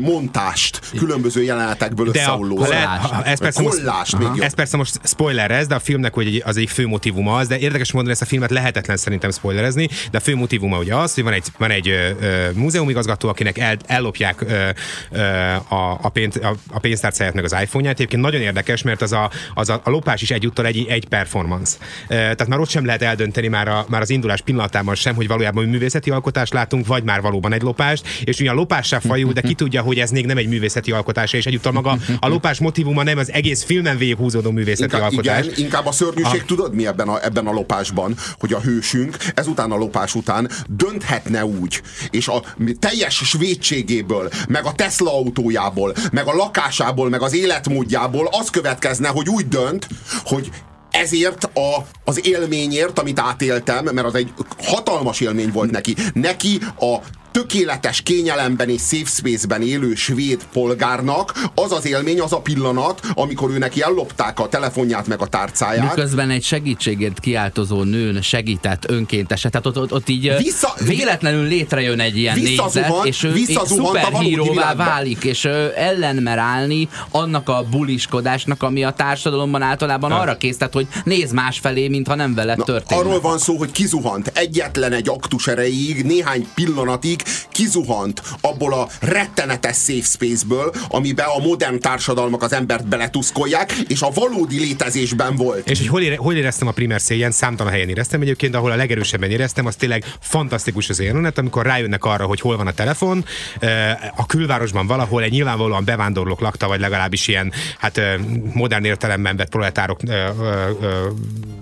montást, különböző jelenetekből de a, összeolló. lehet, ha, ez persze most, még ez persze most spoiler ez, de a filmnek hogy az egy fő motivuma az, de érdekes mondani, ezt a filmet lehetetlen szerintem spoilerezni, de a fő motivuma ugye az, hogy van egy, van egy ö, ö, múzeumigazgató, akinek el, ellopják ö, ö, a, a, pénz, a, a pénztárcáját meg az iPhone-ját. Egyébként nagyon érdekes, mert az a, az a, a lopás is egyúttal egy, egy performance. Tehát már ott sem lehet eldönteni már, a, már az indulás pillanatában sem, hogy valójában művészeti alkotást látunk, vagy már valóban egy lopást, és ugyan lopássá fajú, de ki tudja, hogy ez még nem egy művészeti alkotás, és egyúttal maga a lopás motivuma nem az egész filmen végig húzódó művészeti inkább, alkotás. Igen, inkább a szörnyűség, a... tudod mi ebben a, ebben a lopásban, hogy a hősünk ezután a lopás után dönthetne úgy, és a teljes svédségéből, meg a Tesla autójából, meg a lakásából, meg az életmódjából az következne, hogy úgy dönt, hogy ezért a, az élményért, amit átéltem, mert az egy hatalmas élmény volt neki. Neki a tökéletes kényelemben és safe space-ben élő svéd polgárnak az az élmény, az a pillanat, amikor ő neki ellopták a telefonját meg a tárcáját. Miközben egy segítségért kiáltozó nőn segített önkéntesen, tehát ott, ott, ott így Vissza, véletlenül létrejön egy ilyen nézet, és ő szuperhíróvá válik, és ő ellen mer állni annak a buliskodásnak, ami a társadalomban általában ha. arra késztet, hogy néz másfelé, mintha nem veled történt. Arról van szó, hogy kizuhant egyetlen egy aktus erejéig, néhány pillanatig kizuhant abból a rettenetes safe space-ből, amiben a modern társadalmak az embert beletuszkolják, és a valódi létezésben volt. És hogy hol, ére, hol éreztem a primer széljen, számtalan helyen éreztem egyébként, ahol a legerősebben éreztem, az tényleg fantasztikus az jelenet, amikor rájönnek arra, hogy hol van a telefon, a külvárosban valahol egy nyilvánvalóan bevándorlók lakta, vagy legalábbis ilyen hát modern értelemben vett proletárok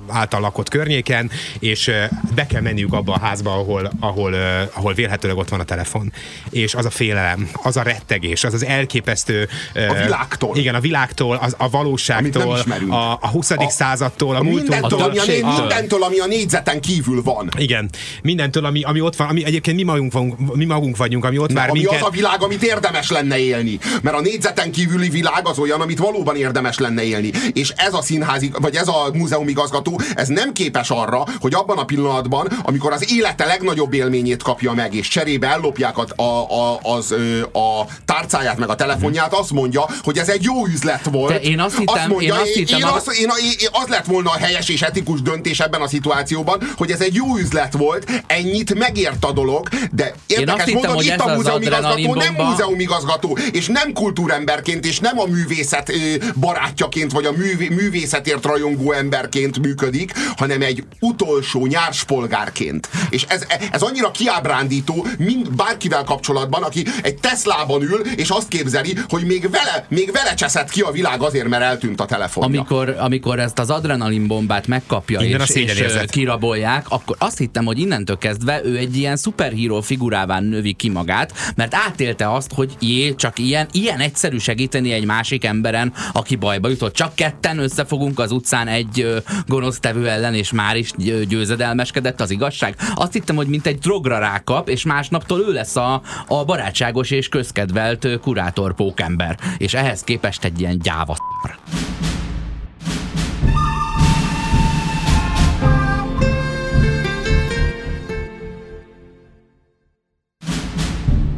által lakott környéken, és be kell menniük abba a házba, ahol, ahol, ahol vélhetőleg ott van a telefon. És az a félelem, az a rettegés, az az elképesztő... A világtól. Igen, a világtól, az, a valóságtól, a, a 20. A, századtól, a, a múltunktól. Mindentől, ami a, mindentől, ami a négyzeten kívül van. Igen, mindentől, ami, ami ott van, ami egyébként mi magunk, vagyunk, mi magunk vagyunk, ami ott vár ami minket. az a világ, amit érdemes lenne élni. Mert a négyzeten kívüli világ az olyan, amit valóban érdemes lenne élni. És ez a színházi, vagy ez a múzeumigazgató, ez nem képes arra, hogy abban a pillanatban, amikor az élete legnagyobb élményét kapja meg, és cserébe ellopják a, a, a, az, a tárcáját meg a telefonját, azt mondja, hogy ez egy jó üzlet volt. De én azt hittem, azt mondja, én azt hittem, én, azt, én, én, az lett volna a helyes és etikus döntés ebben a szituációban, hogy ez egy jó üzlet volt, ennyit megért a dolog, de érdekes módon hogy itt a múzeumigazgató nem múzeumigazgató, és nem kultúremberként, és nem a művészet barátjaként, vagy a művé, művészetért rajongó emberként működik, hanem egy utolsó nyárspolgárként. És ez, ez annyira kiábrándító, mind bárkivel kapcsolatban, aki egy Teslában ül, és azt képzeli, hogy még vele, még vele cseszett ki a világ azért, mert eltűnt a telefonja. Amikor, amikor ezt az adrenalinbombát megkapja Innen és, és kirabolják, akkor azt hittem, hogy innentől kezdve ő egy ilyen szuperhíró figurává növi ki magát, mert átélte azt, hogy jé, csak ilyen, ilyen egyszerű segíteni egy másik emberen, aki bajba jutott. Csak ketten összefogunk az utcán egy gonosz tevő ellen, és már is győzedelmeskedett az igazság. Azt hittem, hogy mint egy drogra rákap, és másnaptól ő lesz a, a barátságos és közkedvelt kurátor pókember. És ehhez képest egy ilyen gyáva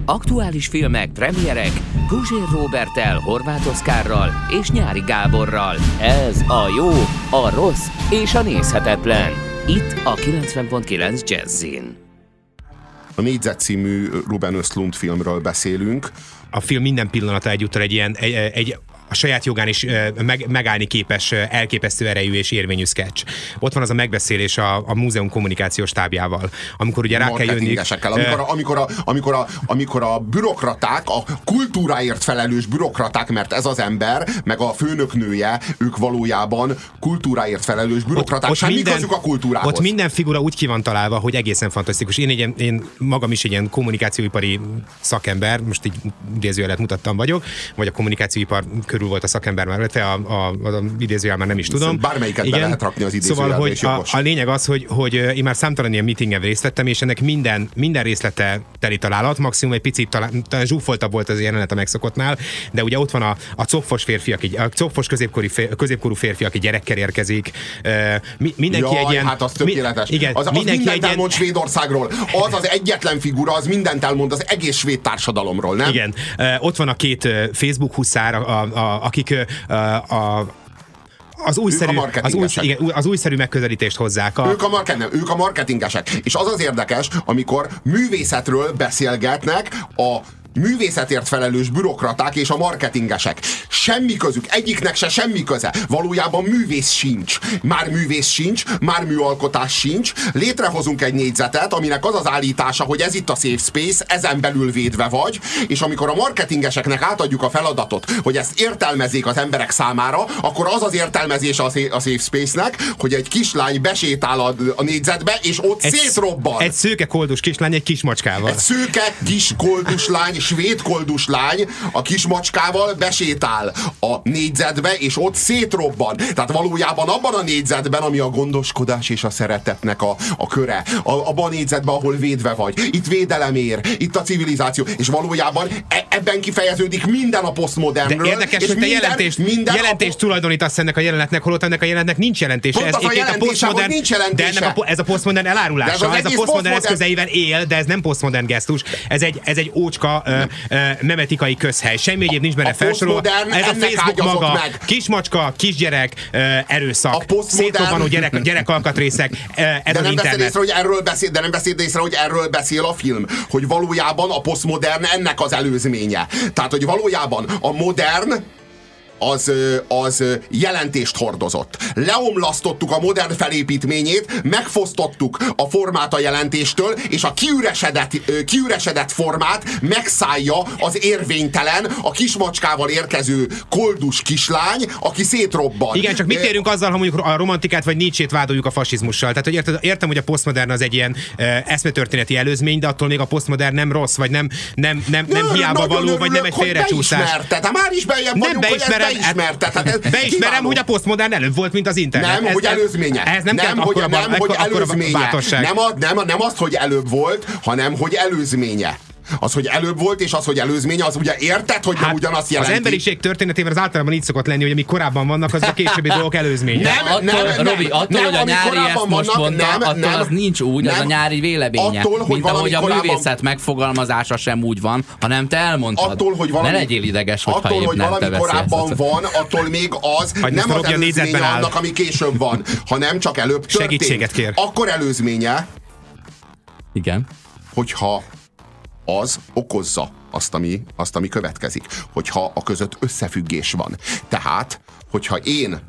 Aktuális filmek, premierek Guzsér Robertel, Horváth Oszkárral és Nyári Gáborral. Ez a jó, a rossz és a nézhetetlen. Itt a 90.9 Jazzin. A Négyzet című Ruben Östlund filmről beszélünk. A film minden pillanata egyúttal egy ilyen egy, egy a saját jogán is meg, megállni képes, elképesztő erejű és érvényű sketch. Ott van az a megbeszélés a, a múzeum kommunikációs tábjával, amikor ugye rá kell jönni. Amikor, a, amikor, a, amikor, a, amikor a bürokraták, a kultúráért felelős bürokraták, mert ez az ember, meg a főnöknője, ők valójában kultúráért felelős bürokraták, ott, ott semmi minden, a kultúrához. Ott minden figura úgy ki van találva, hogy egészen fantasztikus. Én, egy, én magam is egy ilyen kommunikációipari szakember, most így idézőjelet mutattam vagyok, vagy a kommunikációipar körül volt a szakember már, illetve a, a, a, a idézőjel már nem is tudom. Bármelyiket Igen. be lehet rakni az Szóval, hogy a, a, lényeg az, hogy, hogy én már számtalan ilyen meetingen részt vettem, és ennek minden, minden részlete teli találat, maximum egy picit talán, talán zsúfoltabb volt az jelenet a megszokottnál, de ugye ott van a, a copfos férfi, aki, a copfos középkori, középkorú férfi, aki gyerekkel érkezik. Mi, mindenki Jaj, egy ilyen... hát az tökéletes. Mi, igen, az, az mindenki mindent elmond ilyen... Svédországról. Az az egyetlen figura, az mindent elmond az egész svéd társadalomról, nem? Igen. Ott van a két Facebook huszár, a, a, akik a, az újszerű, az, új, igen, az újszerű megközelítést hozzák. A... Ők, a market, nem, ők a marketingesek. És az az érdekes, amikor művészetről beszélgetnek a művészetért felelős bürokraták és a marketingesek. Semmi közük, egyiknek se semmi köze. Valójában művész sincs. Már művész sincs, már műalkotás sincs. Létrehozunk egy négyzetet, aminek az az állítása, hogy ez itt a safe space, ezen belül védve vagy, és amikor a marketingeseknek átadjuk a feladatot, hogy ezt értelmezzék az emberek számára, akkor az az értelmezés a safe space-nek, hogy egy kislány besétál a, a négyzetbe, és ott egy, szétrobban. Egy szőke koldus kislány egy kismacskával. Egy szőke kis koldus lány, svéd koldus lány a kismacskával besétál a négyzetbe, és ott szétrobban. Tehát valójában abban a négyzetben, ami a gondoskodás és a szeretetnek a, a köre, a, abban a négyzetben, ahol védve vagy. Itt védelem ér, itt a civilizáció, és valójában e, ebben kifejeződik minden a posztmodernről. De érdekes, hogy te minden, jelentést, minden jelentést a... tulajdonítasz ennek a jelenetnek, holott ennek a jelenetnek nincs jelentése. Pont ez, az a jelentése, a hogy nincs jelentése. De ennek a, ez a posztmodern elárulása, ez, ez a posztmodern eszközeivel él, de ez nem posztmodern gesztus. Ez egy, ez egy ócska ö, ö, memetikai közhely. Semmi egyéb nincs benne felsorolva. Ez a Facebook maga, meg. kismacska, kisgyerek, erőszak, szétrobbanó gyerek, gyerekalkatrészek, ez de nem internet. Észre, hogy erről beszél, de nem beszél észre, hogy erről beszél a film. Hogy valójában a posztmodern ennek az előzménye. Tehát, hogy valójában a modern az, az jelentést hordozott. Leomlasztottuk a modern felépítményét, megfosztottuk a formát a jelentéstől, és a kiüresedett, kiüresedett formát megszállja az érvénytelen, a kismacskával érkező koldus kislány, aki szétrobban. Igen, csak mit érünk azzal, ha mondjuk a romantikát vagy Nietzsét vádoljuk a fasizmussal? Tehát, hogy érted, értem, hogy a posztmodern az egy ilyen eszmetörténeti előzmény, de attól még a posztmodern nem rossz, vagy nem, nem, nem, nem, nem hiába való, vagy nem egy félrecsúszás. Tehát már is bejebb nem vagyunk, beismerem, beismerted. Hát ez Beismerem, hogy a posztmodern előbb volt, mint az internet. Nem, ez, hogy előzménye. Ez nem, nem, hogy, nem, hogy előzménye. Nem, a, nem, nem azt, hogy előbb volt, hanem hogy előzménye. Az, hogy előbb volt, és az, hogy előzménye, az ugye érted, hogy hát nem ugyanazt jelenti. Az emberiség történetében az általában így szokott lenni, hogy amik korábban vannak, az a későbbi dolgok előzménye. Nem, attól, nem, nem, Robi, attól, nem, hogy a nyári ezt most mondta, nem, attól nem, az nincs úgy, nem, az a nyári véleménye. Attól, hogy mint ahogy a korábban... művészet megfogalmazása sem úgy van, hanem te elmondtad. Attól, hogy valami, ne legyél ideges, hogy attól, hogy valami nem korábban van, attól még az nem az előzménye annak, ami később van, hanem csak előbb történt. Segítséget kér. Akkor előzménye, igen. hogyha az okozza azt ami, azt, ami következik. Hogyha a között összefüggés van. Tehát, hogyha én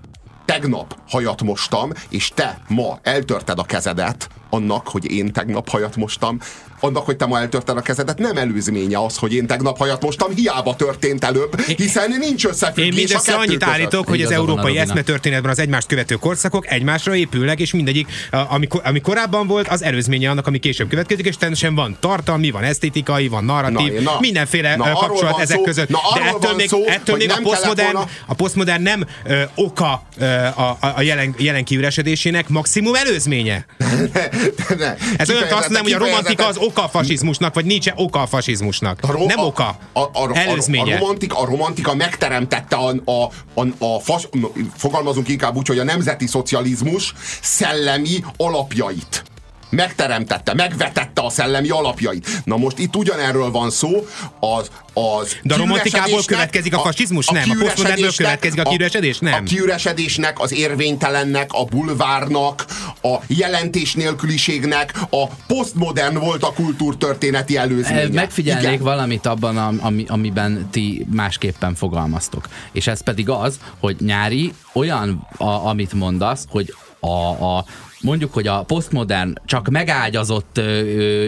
tegnap hajat mostam, és te ma eltörted a kezedet annak, hogy én tegnap hajat mostam, annak, hogy te ma eltörted a kezedet, nem előzménye az, hogy én tegnap hajat mostam, hiába történt előbb, hiszen nincs összefüggés Én mindössze annyit között. állítok, hogy az európai eszmetörténetben az egymást követő korszakok egymásra épülnek, és mindegyik, ami, ami korábban volt, az előzménye annak, ami később következik, és természetesen van tartalmi, van esztétikai, van narratív, na, na, mindenféle na, kapcsolat ezek szó, között. Na, de ettől még, szó, ettől még a posztmodern, a posztmodern nem ö, oka ö, a, a jelen, jelen kiüresedésének, maximum előzménye. ne, Ez olyan, azt mondom, hogy a romantika az oka a fasizmusnak, vagy Nietzsche oka a fasizmusnak. A ro- Nem oka. A, a, a, Előzménye. A, a, romantika, a romantika megteremtette a, a, a, a fas, fogalmazunk inkább úgy, hogy a nemzeti szocializmus szellemi alapjait megteremtette, megvetette a szellemi alapjait. Na most itt ugyanerről van szó, az, az De a romantikából következik a fasizmus? A, a nem. A posztmodernből következik a kiüresedés? Nem. A kiüresedésnek, az érvénytelennek, a bulvárnak, a jelentés nélküliségnek, a posztmodern volt a kultúrtörténeti előzménye. Megfigyelnék Igen. valamit abban, ami, amiben ti másképpen fogalmaztok. És ez pedig az, hogy nyári olyan, a, amit mondasz, hogy a, a, mondjuk, hogy a posztmodern csak megágyazott,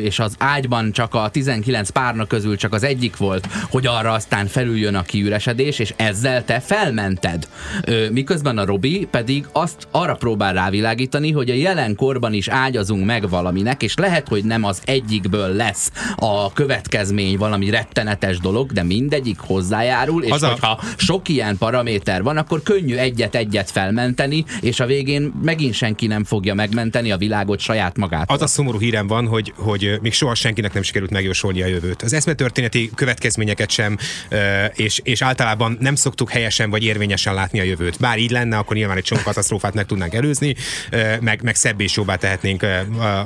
és az ágyban csak a 19 párna közül csak az egyik volt, hogy arra aztán felüljön a kiüresedés, és ezzel te felmented. Miközben a Robi pedig azt arra próbál rávilágítani, hogy a jelenkorban is ágyazunk meg valaminek, és lehet, hogy nem az egyikből lesz a következmény valami rettenetes dolog, de mindegyik hozzájárul, és az hogyha a... sok ilyen paraméter van, akkor könnyű egyet-egyet felmenteni, és a végén megint senki nem fogja megmenteni a világot saját magát. Az a szomorú hírem van, hogy, hogy még soha senkinek nem sikerült megjósolni a jövőt. Az eszmetörténeti következményeket sem, és, és általában nem szoktuk helyesen vagy érvényesen látni a jövőt. Bár így lenne, akkor nyilván egy csomó katasztrófát meg tudnánk előzni, meg, meg szebb és jobbá tehetnénk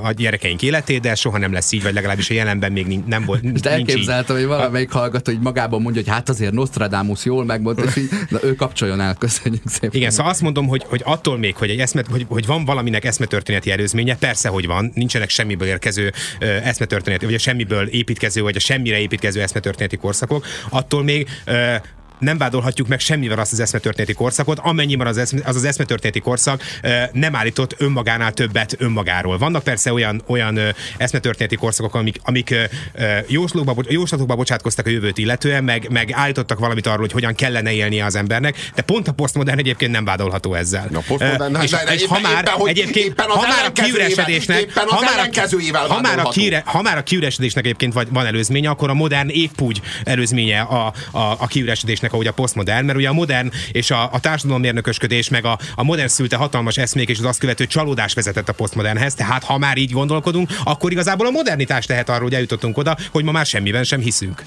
a gyerekeink életét, de soha nem lesz így, vagy legalábbis a jelenben még nem volt. Most elképzeltem, hogy valamelyik hallgató hogy magában mondja, hogy hát azért Nostradamus jól megmondta, és így, na, ő kapcsoljon el, köszönjük szépen. Igen, szóval azt mondom, hogy, hogy attól még, hogy, egy eszmet, hogy, hogy van valaminek eszmet eszmetörténeti előzménye, persze, hogy van, nincsenek semmiből érkező ö, eszmetörténeti, vagy a semmiből építkező, vagy a semmire építkező eszmetörténeti korszakok, attól még ö, nem vádolhatjuk meg semmivel azt az eszmetörténeti korszakot, amennyiben az, eszme, az az eszmetörténeti korszak nem állított önmagánál többet önmagáról. Vannak persze olyan, olyan eszmetörténeti korszakok, amik, amik jóslókba, jóslatokba bocsátkoztak a jövőt illetően, meg, meg állítottak valamit arról, hogy hogyan kellene élnie az embernek, de pont a posztmodern egyébként nem vádolható ezzel. A posztmodern, és, és éppen- ha már éppen, hogy- egyébként, éppen ha már a kiüresedésnek, ha már a, ha már a, kiüre, ha már a kiüresedésnek egyébként van előzménye, akkor a modern épp úgy előzménye a, a, a kiüresedésnek, ahogy a posztmodern, mert ugye a modern és a, a társadalommérnökösködés, meg a, a modern szülte hatalmas eszmék és az azt követő csalódás vezetett a posztmodernhez, tehát ha már így gondolkodunk, akkor igazából a modernitás tehet arról, hogy eljutottunk oda, hogy ma már semmiben sem hiszünk.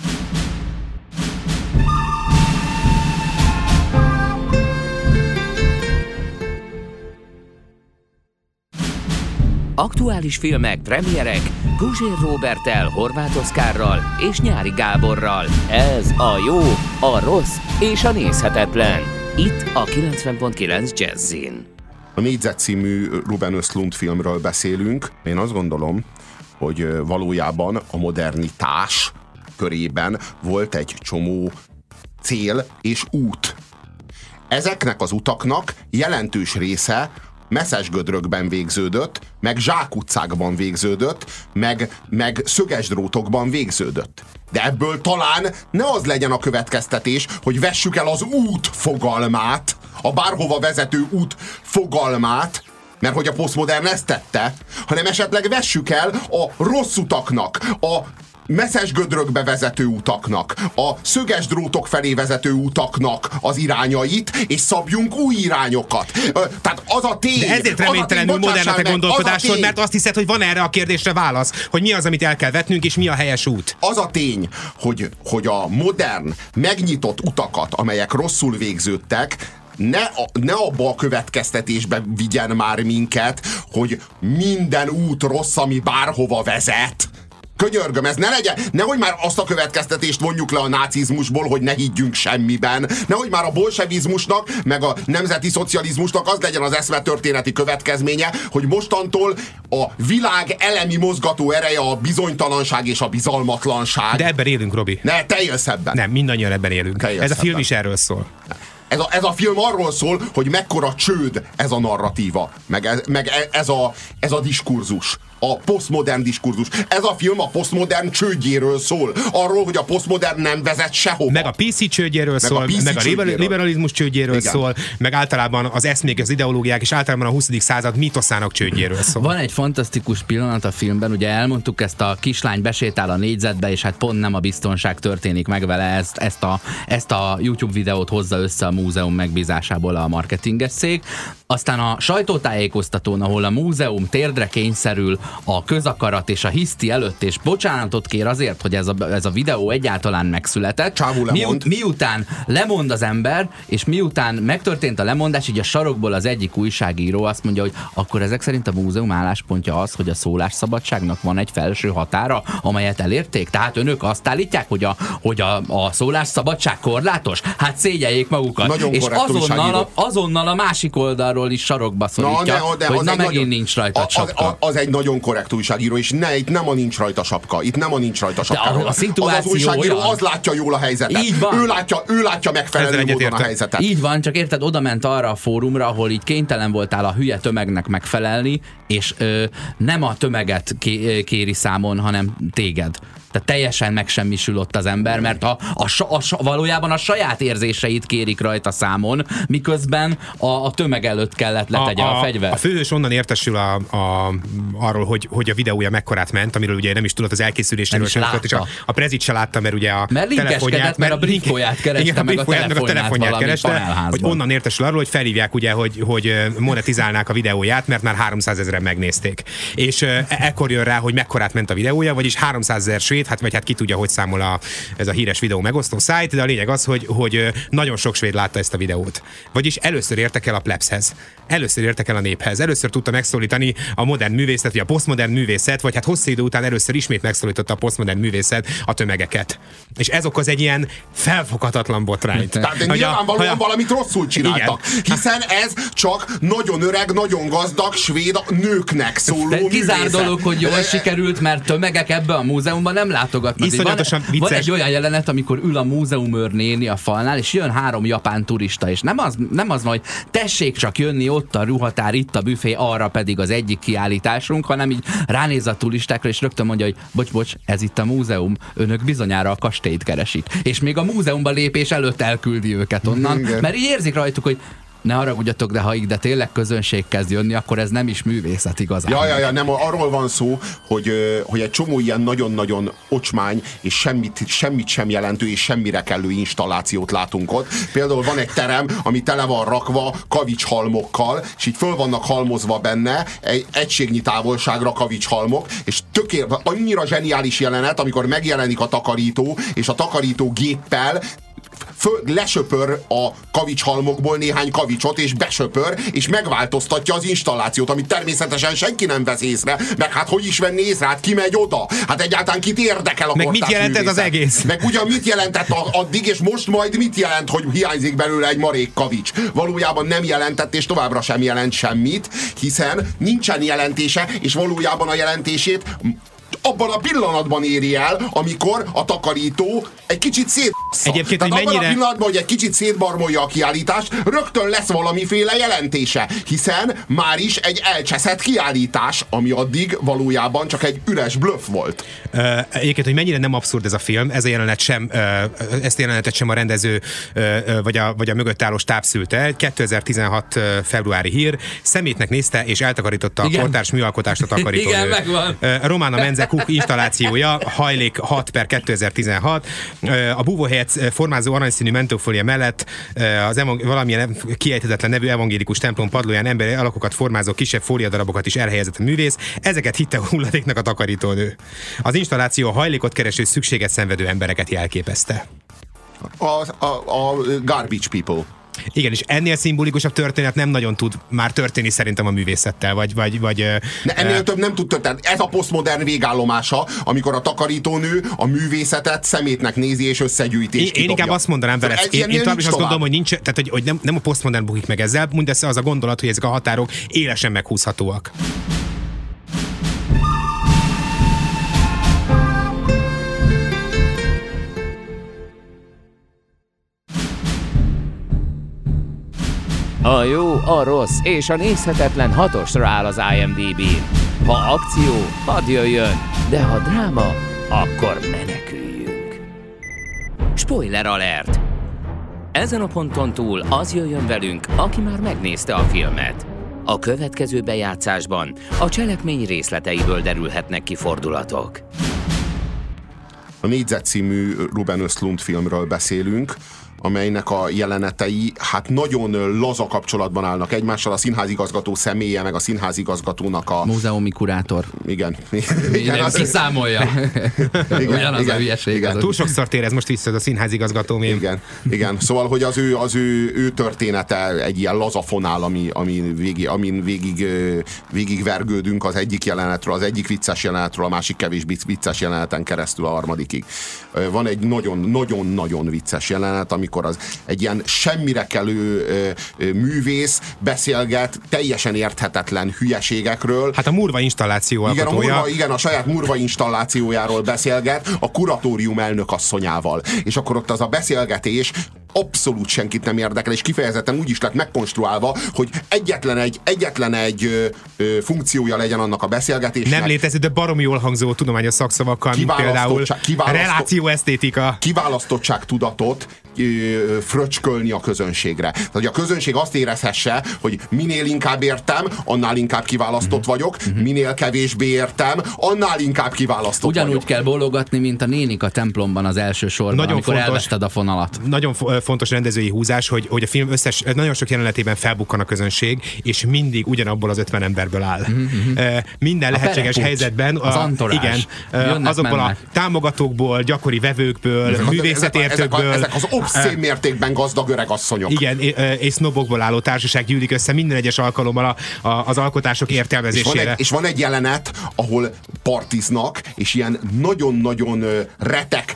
Aktuális filmek, premierek Guzsér Robertel, Horváth Oszkárral és Nyári Gáborral. Ez a jó, a rossz és a nézhetetlen. Itt a 90.9 Jazzin. A Négyzet című Ruben Östlund filmről beszélünk. Én azt gondolom, hogy valójában a modernitás körében volt egy csomó cél és út. Ezeknek az utaknak jelentős része messzes gödrökben végződött, meg zsákutcákban végződött, meg, meg szöges drótokban végződött. De ebből talán ne az legyen a következtetés, hogy vessük el az út fogalmát, a bárhova vezető út fogalmát, mert hogy a posztmodern ezt tette, hanem esetleg vessük el a rossz utaknak, a messzes gödrökbe vezető utaknak, a szöges drótok felé vezető utaknak az irányait, és szabjunk új irányokat. Tehát az a tény... De ezért az reménytelenül modern a te az gondolkodásod, tény- mert azt hiszed, hogy van erre a kérdésre válasz, hogy mi az, amit el kell vetnünk, és mi a helyes út. az a tény, hogy, hogy a modern, megnyitott utakat, amelyek rosszul végződtek, ne, a, ne abba a következtetésbe vigyen már minket, hogy minden út rossz, ami bárhova vezet. Könyörgöm, ez ne legyen, nehogy már azt a következtetést vonjuk le a nácizmusból, hogy ne higgyünk semmiben, nehogy már a bolsevizmusnak, meg a nemzeti szocializmusnak az legyen az eszmetörténeti következménye, hogy mostantól a világ elemi mozgató ereje a bizonytalanság és a bizalmatlanság. De ebben élünk, Robi. Ne, te élsz ebben. Nem, mindannyian ebben élünk. Teljes Ez a film ebben. is erről szól. Ez a, ez a film arról szól, hogy mekkora csőd ez a narratíva, meg ez, meg e- ez, a, ez a diskurzus. A posztmodern diskurzus. Ez a film a posztmodern csődjéről szól. Arról, hogy a posztmodern nem vezet sehova. Meg a PC csődjéről a szól, PC meg a csődjéről. liberalizmus csődjéről Igen. szól, meg általában az eszmék, az ideológiák, és általában a 20. század mitoszának csődjéről szól. Van egy fantasztikus pillanat a filmben, ugye elmondtuk ezt a kislány besétál a négyzetbe, és hát pont nem a biztonság történik meg vele, ezt, ezt, a, ezt a YouTube videót hozza össze a múzeum megbízásából a marketinges cég. Aztán a sajtótájékoztatón, ahol a múzeum térdre kényszerül a közakarat és a hiszti előtt, és bocsánatot kér azért, hogy ez a, ez a videó egyáltalán megszületett. Csávó lemond. miután lemond az ember, és miután megtörtént a lemondás, így a sarokból az egyik újságíró azt mondja, hogy akkor ezek szerint a múzeum álláspontja az, hogy a szólásszabadságnak van egy felső határa, amelyet elérték. Tehát önök azt állítják, hogy a, hogy a, a szólásszabadság korlátos? Hát szégyeljék magukat. Nagyon és azonnal a, azonnal a másik oldalról is sarokba szorítja, ne, de hogy az na megint nagyon- nincs rajta a- az, sapka. a- az egy nagyon korrekt újságíró, és ne, itt nem a nincs rajta sapka. Itt nem a nincs rajta sapka. a- a szituáció az, az újságíró olyan. az látja jól a helyzetet. Így van. Ő látja, ő látja megfelelő módon a egyetértek. helyzetet. Így van, csak érted, oda ment arra a fórumra, ahol így kénytelen voltál a hülye tömegnek megfelelni, és ö, nem a tömeget ké, kéri számon, hanem téged. Tehát teljesen megsemmisül ott az ember, mert a, a, a, sa- valójában a saját érzéseit kérik rajta számon, miközben a, a tömeg előtt kellett letegye a, a, fegyvert. A főhős onnan értesül a, a, arról, hogy, hogy a videója mekkorát ment, amiről ugye nem is tudott az elkészüléséről sem tudott, és a, a prezit se látta, mert ugye a Mert linkeskedett, mert a briefóját kereste, igen, a meg a telefonját telefonját valami kereste, hogy onnan értesül arról, hogy felhívják ugye, hogy, hogy monetizálnák a videóját, mert már 300 ezeren megnézték. És e- ekkor jön rá, hogy mekkorát ment a videója, vagyis 300 ezer svéd, hát vagy hát ki tudja, hogy számol a, ez a híres videó megosztó szájt, de a lényeg az, hogy, hogy nagyon sok svéd látta ezt a videót. Vagyis először értek el a plebshez. Először értek el a néphez. Először tudta megszólítani a modern művészet, vagy a posztmodern művészet, vagy hát hosszú idő után először ismét megszólította a posztmodern művészet a tömegeket. És ez okoz egy ilyen felfoghatatlan botrányt. Tehát Hogy nyilvánvalóan a- valamit rosszul csináltak. Igen. Hiszen ez csak nagyon öreg, nagyon gazdag svéd nőknek szóló De kizár művészet. dolog, hogy jól sikerült, mert tömegek ebbe a múzeumban nem látogatnak. Iszonyatosan van, van egy olyan jelenet, amikor ül a múzeumőr néni a falnál, és jön három japán turista, és nem az, nem az van, hogy tessék csak jönni, ott a ruhatár, itt a büfé, arra pedig az egyik kiállításunk, hanem így ránéz a turistákra, és rögtön mondja, hogy bocs, bocs, ez itt a múzeum, önök bizonyára a kastélyt keresik. És még a múzeumba lépés előtt elküldi őket onnan, Igen. mert így érzik rajtuk, hogy ne haragudjatok, de ha így, de tényleg közönség kezd jönni, akkor ez nem is művészet igazán. Ja, ja, ja, nem, arról van szó, hogy, hogy egy csomó ilyen nagyon-nagyon ocsmány és semmit, semmit sem jelentő és semmire kellő installációt látunk ott. Például van egy terem, ami tele van rakva kavicshalmokkal, és így föl vannak halmozva benne egy egységnyi távolságra kavicshalmok, és tökél, annyira zseniális jelenet, amikor megjelenik a takarító, és a takarító géppel föl, lesöpör a kavicshalmokból néhány kavicsot, és besöpör, és megváltoztatja az installációt, amit természetesen senki nem vesz észre, meg hát hogy is venni észre, hát ki megy oda? Hát egyáltalán kit érdekel a Meg mit kortárs jelent ez az egész? Meg ugyan mit jelentett addig, és most majd mit jelent, hogy hiányzik belőle egy marék kavics? Valójában nem jelentett, és továbbra sem jelent semmit, hiszen nincsen jelentése, és valójában a jelentését abban a pillanatban éri el, amikor a takarító egy kicsit szét... Egyébként, Tehát hogy abban a pillanatban, hogy egy kicsit szétbarmolja a kiállítást, rögtön lesz valamiféle jelentése, hiszen már is egy elcseszett kiállítás, ami addig valójában csak egy üres bluff volt. Ö, Egyébként, hogy mennyire nem abszurd ez a film, ez a jelenet sem, ö, ezt a jelenetet sem a rendező ö, vagy a, vagy a mögött álló stáb szülte. Egy 2016 ö, februári hír, szemétnek nézte és eltakarította a Igen. kortárs műalkotást a takarítónő. Igen, megvan. Ö, Romana Menze Cook installációja, hajlék 6 per 2016. Ö, A búvó helyett formázó aranyszínű mentófólia mellett az evang- valamilyen kiejthetetlen nevű evangélikus templom padlóján emberi alakokat formázó kisebb fóliadarabokat is elhelyezett a művész. Ezeket hitte hulladéknak a takarítónő. Az installáció a hajlékot kereső szükséget szenvedő embereket jelképezte. A, a, a garbage people. Igen, és ennél szimbolikusabb történet nem nagyon tud már történni szerintem a művészettel, vagy, vagy, vagy De ennél több nem tud történni. Ez a posztmodern végállomása, amikor a takarítónő a művészetet szemétnek nézi és összegyűjti. és Én, én inkább azt mondanám vele, Szóval én, ennél én tovább is azt gondolom, hogy nincs, tehát hogy, hogy nem, nem a posztmodern bukik meg ezzel, mindez az a gondolat, hogy ezek a határok élesen meghúzhatóak. A jó, a rossz és a nézhetetlen hatosra áll az IMDb-n. Ha akció, hadd jöjjön, de ha dráma, akkor meneküljünk. Spoiler alert! Ezen a ponton túl az jöjjön velünk, aki már megnézte a filmet. A következő bejátszásban a cselekmény részleteiből derülhetnek ki fordulatok. A Négyzet című Ruben Östlund filmről beszélünk, amelynek a jelenetei hát nagyon laza kapcsolatban állnak egymással, a színházigazgató személye, meg a színházigazgatónak a... Múzeumi kurátor. Igen. Igen, az- kiszámolja. Ugyanaz a hülyeség. igen. Túl sokszor tér ez most vissza ez a színházigazgató mém. Igen, igen. Szóval, hogy az ő, az ő, ő története egy ilyen laza fonál, ami, ami végig, amin végig, végig vergődünk az egyik jelenetről, az egyik vicces jelenetről, a másik kevés vicc- vicces jeleneten keresztül a harmadikig. Van egy nagyon-nagyon-nagyon vicces jelenet, amikor az egy ilyen semmire kelő művész beszélget teljesen érthetetlen hülyeségekről, Hát a murva installáció igen, a murva, igen, a saját murva installációjáról beszélget a kuratórium elnökasszonyával. És akkor ott az a beszélgetés abszolút senkit nem érdekel, és kifejezetten úgy is lett megkonstruálva, hogy egyetlen egy, egyetlen egy ö, ö, funkciója legyen annak a beszélgetésnek. Nem létező, de baromi jól hangzó tudományos szakszavakkal, például Kiválasztottság- kiválasztott- relációesztétika. kiválasztottság tudatot ö, fröcskölni a közönségre. Tehát, hogy a közönség azt érezhesse, hogy minél inkább értem, annál inkább kiválasztott Mhm. vagyok, minél kevésbé értem, annál inkább kiválasztott Ugyanúgy vagyok. kell bólogatni, mint a nénik a templomban az első sorban, Nagyon amikor fontos. elveszted a fonalat. Nagyon fo- fontos rendezői húzás, hogy, hogy a film összes, nagyon sok jelenetében felbukkan a közönség, és mindig ugyanabból az 50 emberből áll. Uh, Minden lehetséges perepucs, helyzetben. az entourage. Igen, Jönnek, azokból mennek. a támogatókból, gyakori vevőkből, Ezek művészetértőkből, ezek a- ezek az obszén mértékben gazdag öregasszonyok. Igen, és sznobokból álló társaság gyűlik össze minden egyes alkalommal a, a, az alkotások értelmezésére. És van, egy, és van egy jelenet, ahol partiznak, és ilyen nagyon-nagyon retek,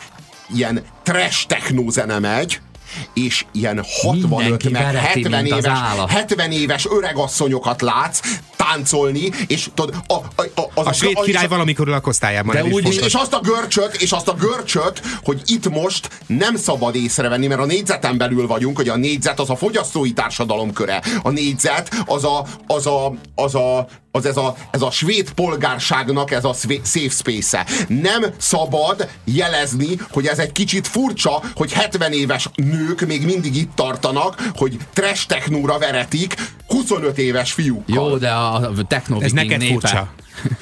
ilyen trash techno zene megy, és ilyen 65 meg 70 éves, 70 éves öregasszonyokat látsz táncolni, és tudod, a, a, a, az a svéd király valamikor lakosztályában. De úgy, és, és, azt a görcsöt, és azt a görcsöt, hogy itt most nem szabad észrevenni, mert a négyzeten belül vagyunk, hogy a négyzet az a fogyasztói társadalom köre. A négyzet az a, az a, az a az ez a, ez a svéd polgárságnak ez a safe space-e. Nem szabad jelezni, hogy ez egy kicsit furcsa, hogy 70 éves nők még mindig itt tartanak, hogy trash technóra veretik 25 éves fiúkkal. Jó, de a techno Ez neked népe. furcsa.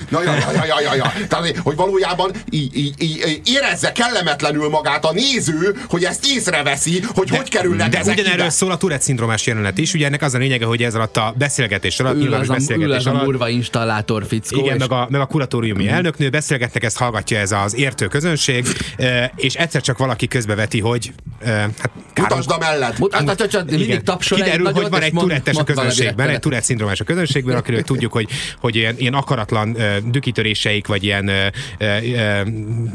Na, ja, ja, ja, ja, ja. Tehát, hogy valójában így, így, így, érezze kellemetlenül magát a néző, hogy ezt észreveszi, hogy de, hogy kerülnek De ezek ugyanerről ide. szól a Tourette szindrómás jelenet is. Ugye ennek az a lényege, hogy ez alatt a beszélgetés alatt, ül az, a, beszélgetés ül az alatt, a murva installátor fickó. Igen, és... meg, a, meg a kuratóriumi mm. elnöknő beszélgetnek, ezt hallgatja ez az értő közönség, és egyszer csak valaki közbeveti, hogy hát, Mutasd a mellett! Mutasd, mindig tapsol Kiderül, hogy van egy turettes a közönségben, egy Tourette szindrómás a közönségben, akiről tudjuk, hogy, hogy ilyen, ilyen akaratlan dükitöréseik, vagy ilyen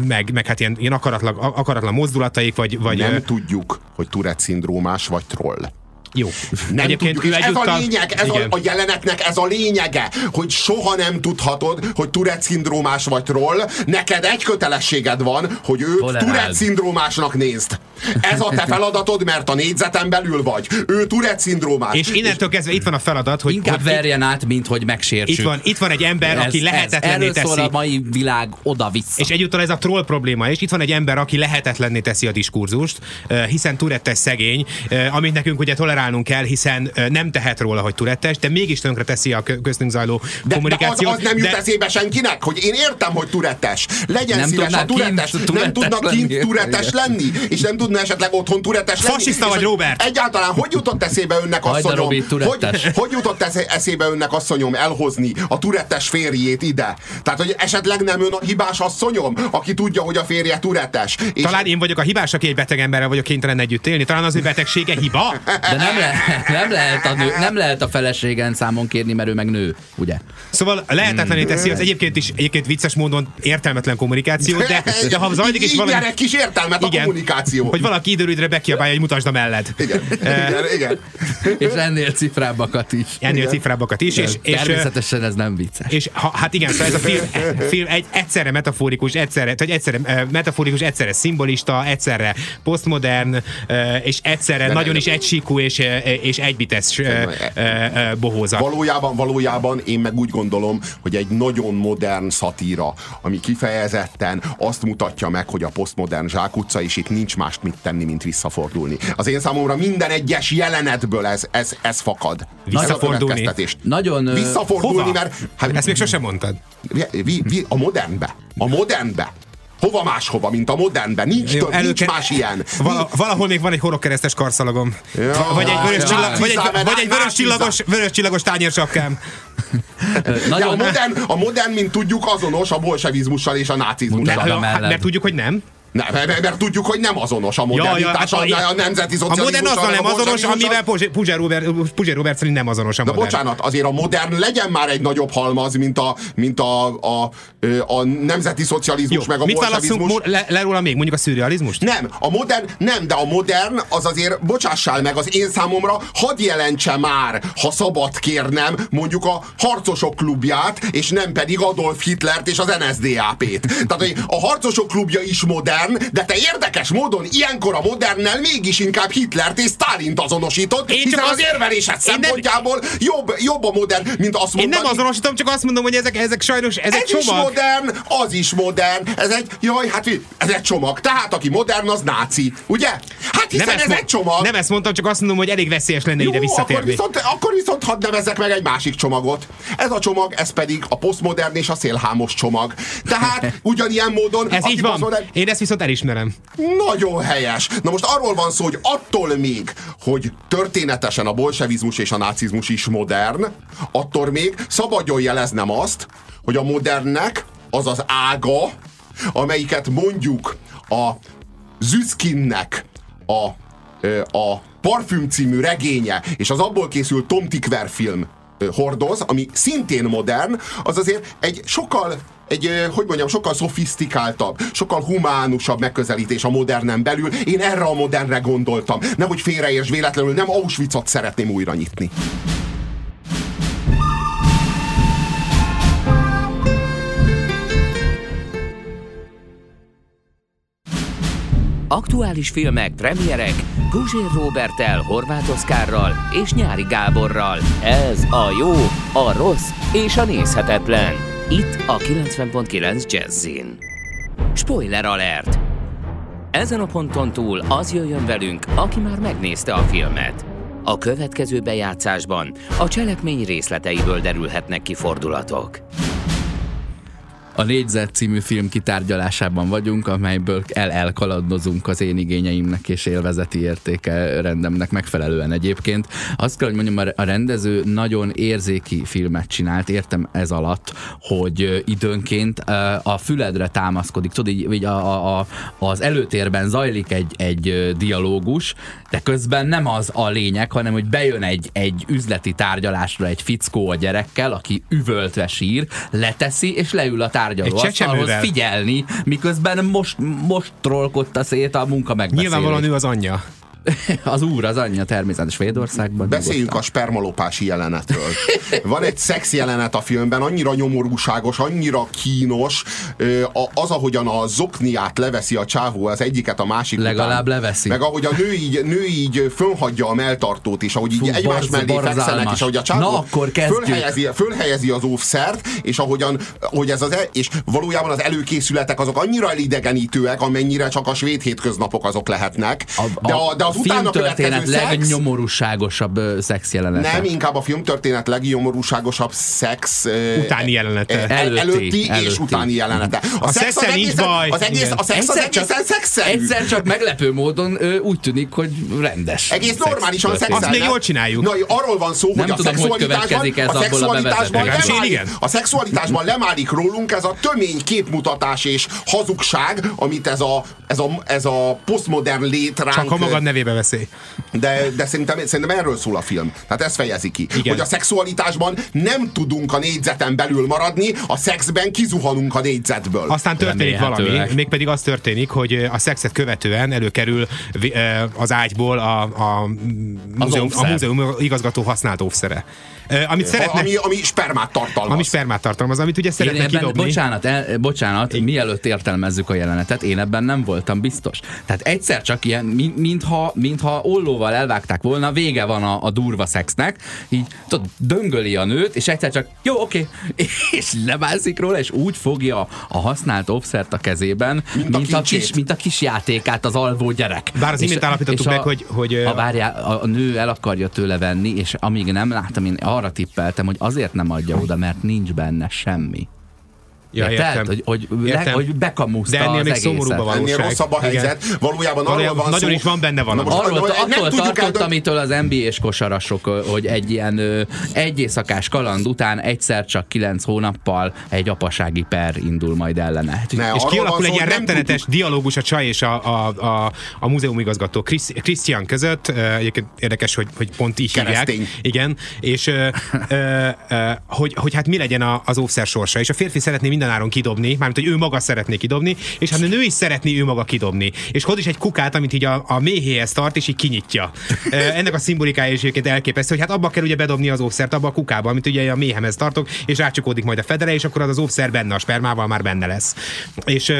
meg, meg hát ilyen, ilyen akaratlan, akaratlan mozdulataik, vagy, vagy Nem tudjuk, hogy Tourette szindrómás vagy troll. Jó. Nem Egyébként tudjuk, és ez a lényeg, ez a, a jelenetnek ez a lényege, hogy soha nem tudhatod, hogy Tourette szindrómás vagy troll, neked egy kötelességed van, hogy őt Tourette szindrómásnak nézd. Ez a te feladatod, mert a négyzeten belül vagy. Ő Tourette szindrómás. És innentől kezdve itt van a feladat, hogy... Inkább hogy verjen át, mint hogy megsértsük. Itt van, itt van egy ember, ez, aki lehetetlenné teszi. Szól a mai világ oda-vissza. És egyúttal ez a troll probléma, és itt van egy ember, aki lehetetlenné teszi a diskurzust, hiszen Tourette szegény, amit nekünk ugye tolerálnunk kell, hiszen nem tehet róla, hogy Tourettes, de mégis tönkre teszi a köztünk zajló de, kommunikációt. De az, az nem jut de... eszébe senkinek, hogy én értem, hogy Turettes. Legyen nem szíves a Turettes. Nem tudna kint Turettes lenni, és nem tudna esetleg otthon Turettes lenni. Fasiszta vagy, Robert! Egyáltalán hogy jutott eszébe önnek asszonyom? Hogy, hogy jutott eszébe önnek asszonyom elhozni a Turettes férjét ide? Tehát, hogy esetleg nem ön a hibás asszonyom, aki tudja, hogy a férje Turettes. És... Talán én vagyok a hibás, aki egy beteg emberrel vagyok kénytelen együtt élni. Talán az ő betegsége hiba? De nem, le, nem, lehet a nő, nem lehet a feleségen számon kérni, mert ő meg nő, ugye? Szóval lehetetlené teszi az egyébként is egyébként vicces módon értelmetlen kommunikáció, de, de ha zajlik is valami... egy kis értelmet igen, a kommunikáció. Hogy valaki időrűdre bekiabálja, hogy mutasd a melled. Igen, igen, igen. És ennél cifrábbakat is. Ennél igen. cifrábbakat is. És, és, Természetesen ez nem vicces. És ha, hát igen, szóval ez a film, film egy, egyszerre metaforikus, egyszerre, tehát egyszerre metaforikus, egyszerre szimbolista, egyszerre posztmodern, és egyszerre de nagyon nem, is egysíkú és, és egybites bohózat. Valójában, valójában én meg úgy gondolom, hogy egy nagyon modern szatíra, ami kifejezetten azt mutatja meg, hogy a posztmodern zsákutca, és itt nincs más mit tenni, mint visszafordulni. Az én számomra minden egyes jelenetből ez, ez, ez fakad. Visszafordulni? Ez Nagyon... Visszafordulni, hova? mert... Hát, Ezt még sosem mondtad. Vi, vi, a modernbe. A modernbe. Hova máshova, mint a modernben? Nincs, Jó, több, nincs más ilyen. Val- valahol még van egy horogkeresztes karszalagom. Ja, vagy egy vörös, ja, csillag, vagy egy, vagy egy vörös, csillagos, vörös csillagos tányérsapkám. a, modern, a modern, mint tudjuk, azonos a bolsevizmussal és a nácizmussal. De, hát, mert tudjuk, hogy nem. Ne, mert, mert tudjuk, hogy nem azonos a modernitás, ja, ja, a, a, a nemzeti szocializmus. A modern azzal nem azonos, amivel Puzsér Robert, Robert szerint nem azonos a modern. De bocsánat, azért a modern legyen már egy nagyobb halmaz, mint a, mint a, a, a nemzeti szocializmus, Jó, meg a mit bolsevizmus. Le, le róla még, mondjuk a szürrealizmust? Nem, a modern, nem, de a modern az azért, bocsássál meg, az én számomra hadd jelentse már, ha szabad kérnem, mondjuk a harcosok klubját, és nem pedig Adolf Hitlert és az NSDAP-t. Tehát hogy a harcosok klubja is modern, modern, de te érdekes módon ilyenkor a modernnel mégis inkább Hitlert és Stalint azonosított, én hiszen az, az érvelésed szempontjából nem, jobb, jobb a modern, mint azt mondani. Én nem azonosítom, csak azt mondom, hogy ezek, ezek sajnos, ez, ez csomag. is modern, az is modern, ez egy, jaj, hát ez egy csomag. Tehát aki modern, az náci, ugye? Hát hiszen nem ez egy csomag. Nem ezt mondtam, csak azt mondom, hogy elég veszélyes lenne Jó, ide visszatérni. Akkor viszont, akkor viszont hadd nevezzek meg egy másik csomagot. Ez a csomag, ez pedig a posztmodern és a szélhámos csomag. Tehát ugyanilyen módon... Ez így van. Én ezt viszont viszont elismerem. Nagyon helyes. Na most arról van szó, hogy attól még, hogy történetesen a bolsevizmus és a nácizmus is modern, attól még szabadjon jeleznem azt, hogy a modernnek az az ága, amelyiket mondjuk a Züszkinnek a a Parfüm című regénye, és az abból készült Tom Tickwer film hordoz, ami szintén modern, az azért egy sokkal egy, hogy mondjam, sokkal szofisztikáltabb, sokkal humánusabb megközelítés a modernen belül. Én erre a modernre gondoltam. Nehogy félreérts véletlenül, nem Auschwitzot szeretném újra nyitni. Aktuális filmek, premierek Guzsér Robertel, Horváth Oszkárral és Nyári Gáborral. Ez a jó, a rossz és a nézhetetlen. Itt a 90.9 Jazzin. Spoiler alert! Ezen a ponton túl az jöjjön velünk, aki már megnézte a filmet. A következő bejátszásban a cselekmény részleteiből derülhetnek ki fordulatok. A Négyzet című film kitárgyalásában vagyunk, amelyből el elkaladozunk az én igényeimnek és élvezeti értéke rendemnek megfelelően egyébként. Azt kell, hogy mondjam, a rendező nagyon érzéki filmet csinált, értem ez alatt, hogy időnként a füledre támaszkodik, tudod, így, így a, a, az előtérben zajlik egy, egy dialógus, de közben nem az a lényeg, hanem hogy bejön egy, egy üzleti tárgyalásra egy fickó a gyerekkel, aki üvöltve sír, leteszi és leül a tárgyalóasztalhoz figyelni, miközben most, most trollkodta szét a munka megbeszélést. Nyilvánvalóan ő az anyja. az úr, az anyja természetesen Svédországban. Beszéljünk nyugodtan. a spermalopási jelenetről. Van egy szex jelenet a filmben, annyira nyomorúságos, annyira kínos, az, ahogyan a zokniát leveszi a csávó az egyiket a másik Legalább után, leveszi. Meg ahogy a nő így, nő így fönhagyja a melltartót, és ahogy így Fú, egymás borz, mellé fekszenek, és ahogy a csávó Na, akkor fölhelyezi, fölhelyezi az óvszert, és ahogyan, hogy ez az, e, és valójában az előkészületek azok annyira elidegenítőek, amennyire csak a svéd hétköznapok azok lehetnek. A, a, de, a, de az filmtörténet legnyomorúságosabb szex jelenete. Nem, inkább a filmtörténet legnyomorúságosabb szex utáni jelenete. Előtti, előtti, előtti. és utáni jelenete. A, a szex az nincs baj. Az egész, a szex az egészen szexszerű. Egyszer csak meglepő módon úgy tűnik, hogy rendes. Egész normálisan szexel. Azt még jól csináljuk. Na, arról van szó, hogy a szexualitásban, a szexualitásban, lemálik, a szexualitásban lemálik rólunk ez a tömény képmutatás és hazugság, amit ez a, ez a, ez a posztmodern lét ránk. Csak a magad nevébe veszély. De, de szerintem, szerintem erről szól a film. Tehát ez fejezi ki. Igen. Hogy a szexualitásban nem tudunk a négyzeten belül maradni, a szexben kizuhanunk a négyzetből. Aztán történik valami, mégpedig az történik, hogy a szexet követően előkerül az ágyból a, a, múzeum, a múzeum igazgató használt óvszere. Amit szeretne, ami, ami spermát tartalmaz. Ami spermát tartalmaz, amit ugye szeretne én ebben, kidobni. Bocsánat, el, bocsánat én... mielőtt értelmezzük a jelenetet, én ebben nem voltam biztos. Tehát egyszer csak ilyen, mintha, mintha ollóval elvágták volna, vége van a, a durva szexnek, így tudod, döngöli a nőt, és egyszer csak jó, oké, okay. és lebászik róla, és úgy fogja a használt offszert a kezében, mint, mint, a, a, kis, mint a kis játékát az alvó gyerek. Bár az imént állapítottuk meg, hogy... hogy a, várjá, a nő el akarja tőle venni, és amíg nem láttam, én arra tippeltem, hogy azért nem adja oda, mert nincs benne semmi. Ja, értem. Tehát, hogy, hogy, értem. Le, hogy bekamuszta De ennél még szomorúbb a valóság. Ennél rosszabb a helyzet. Igen. Valójában arról van Nagyon szó, is van benne van. Arról, arról attól tartott, amitől az NBA-s kosarasok, hogy egy ilyen egy éjszakás kaland után egyszer csak kilenc hónappal egy apasági per indul majd ellene. Ne, és kialakul egy ilyen rettenetes tudjuk. dialógus a csaj és a, a, a, a múzeum igazgató Christian között. Egyébként érdekes, hogy, hogy pont így Keresztény. hívják. Igen. És hogy, hogy hát mi legyen az óvszer sorsa. És a férfi szeretné minden mindenáron kidobni, mármint, hogy ő maga szeretné kidobni, és hát a nő is szeretné ő maga kidobni. És hoz is egy kukát, amit így a, a méhéhez tart, és így kinyitja. Ennek a szimbolikája is egyébként elképesztő, hogy hát abba kell ugye bedobni az óvszert, abba a kukába, amit ugye a méhemhez tartok, és rácsukódik majd a federe, és akkor az az óvszer benne a spermával már benne lesz. És,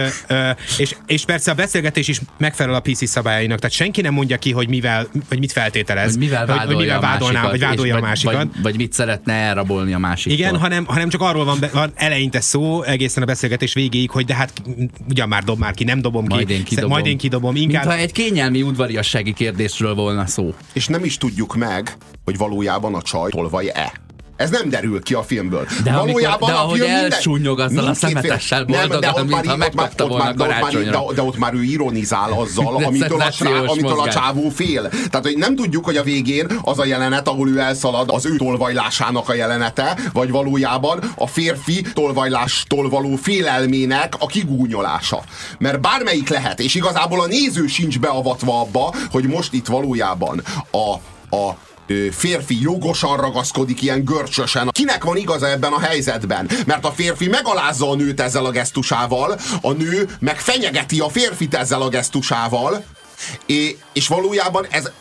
és, és persze a beszélgetés is megfelel a PC szabályainak, tehát senki nem mondja ki, hogy mivel, vagy mit feltételez. Hogy mivel vádolja, hogy mivel vádolná, másikat, vagy vádolja a másikat. Vagy, vagy, mit szeretne elrabolni a másikat. Igen, hanem, hanem csak arról van, be, van eleinte szó, egészen a beszélgetés végéig, hogy de hát ugyan már dob már ki, nem dobom majd ki, én kidobom. majd én kidobom. Inkább... Mintha egy kényelmi udvariassági kérdésről volna szó. És nem is tudjuk meg, hogy valójában a csaj tolvaj-e. Ez nem derül ki a filmből. De Valójában amikor, de a ahogy film elsúnyog azzal a szemetessel boldogan, mintha megkapta volna ott már, de, de ott már ő ironizál azzal, amitől a, srá, amitől a csávó fél. Tehát, hogy nem tudjuk, hogy a végén az a jelenet, ahol ő elszalad, az ő tolvajlásának a jelenete, vagy valójában a férfi tolvajlástól való félelmének a kigúnyolása. Mert bármelyik lehet, és igazából a néző sincs beavatva abba, hogy most itt valójában a, a férfi jogosan ragaszkodik ilyen görcsösen. Kinek van igaza ebben a helyzetben? Mert a férfi megalázza a nőt ezzel a gesztusával, a nő meg fenyegeti a férfit ezzel a gesztusával, és valójában ez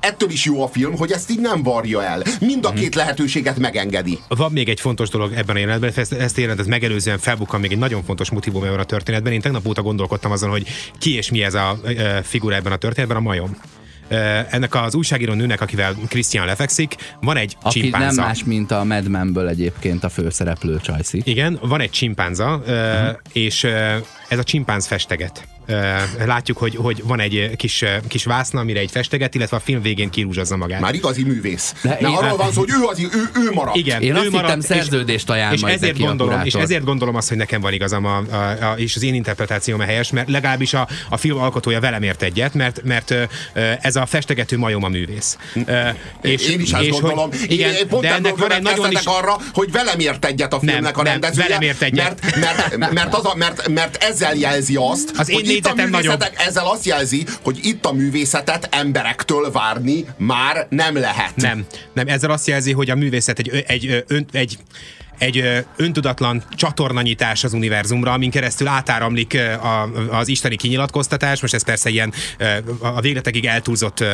ettől is jó a film, hogy ezt így nem varja el. Mind a mhm. két lehetőséget megengedi. Van még egy fontos dolog ebben a jelenetben, ezt, ezt jelentet megelőzően felbukkan még egy nagyon fontos motivum ebben a történetben. Én tegnap óta gondolkodtam azon, hogy ki és mi ez a figura ebben a történetben, a majom ennek az újságíró nőnek, akivel Christian lefekszik, van egy Aki csimpánza. nem más, mint a Mad Men-ből egyébként a főszereplő Csajci. Igen, van egy csimpánza, uh-huh. és ez a csimpánz festeget. Látjuk, hogy, hogy van egy kis, kis vászna, amire egy festeget, illetve a film végén kirúzsazza magát. Már igazi művész. De én, arról van szó, hogy ő, az, ő, ő marad. Igen, én ő azt maradt, hittem szerződést ajánl és, és ezért gondolom, és ezért gondolom azt, hogy nekem van igazam, a, a, a, és az én interpretációm a helyes, mert legalábbis a, a film alkotója velem ért egyet, mert, mert ez a festegető majom a művész. És, én is azt és gondolom. Hogy, igen, én pont de ennek van egy nagyon is... arra, hogy velem ért egyet a filmnek nem, a rendezője. Nem, velem ért egyet. Mert, mert, mert, az a, mert, mert ezzel jelzi azt, az én itt a nagyobb. ezzel azt jelzi, hogy itt a művészetet emberektől várni már nem lehet. Nem, nem, ezzel azt jelzi, hogy a művészet egy, egy, egy, egy egy öntudatlan csatornanyitás az univerzumra, amin keresztül átáramlik a, az isteni kinyilatkoztatás. Most ez persze ilyen a végletekig eltúlzott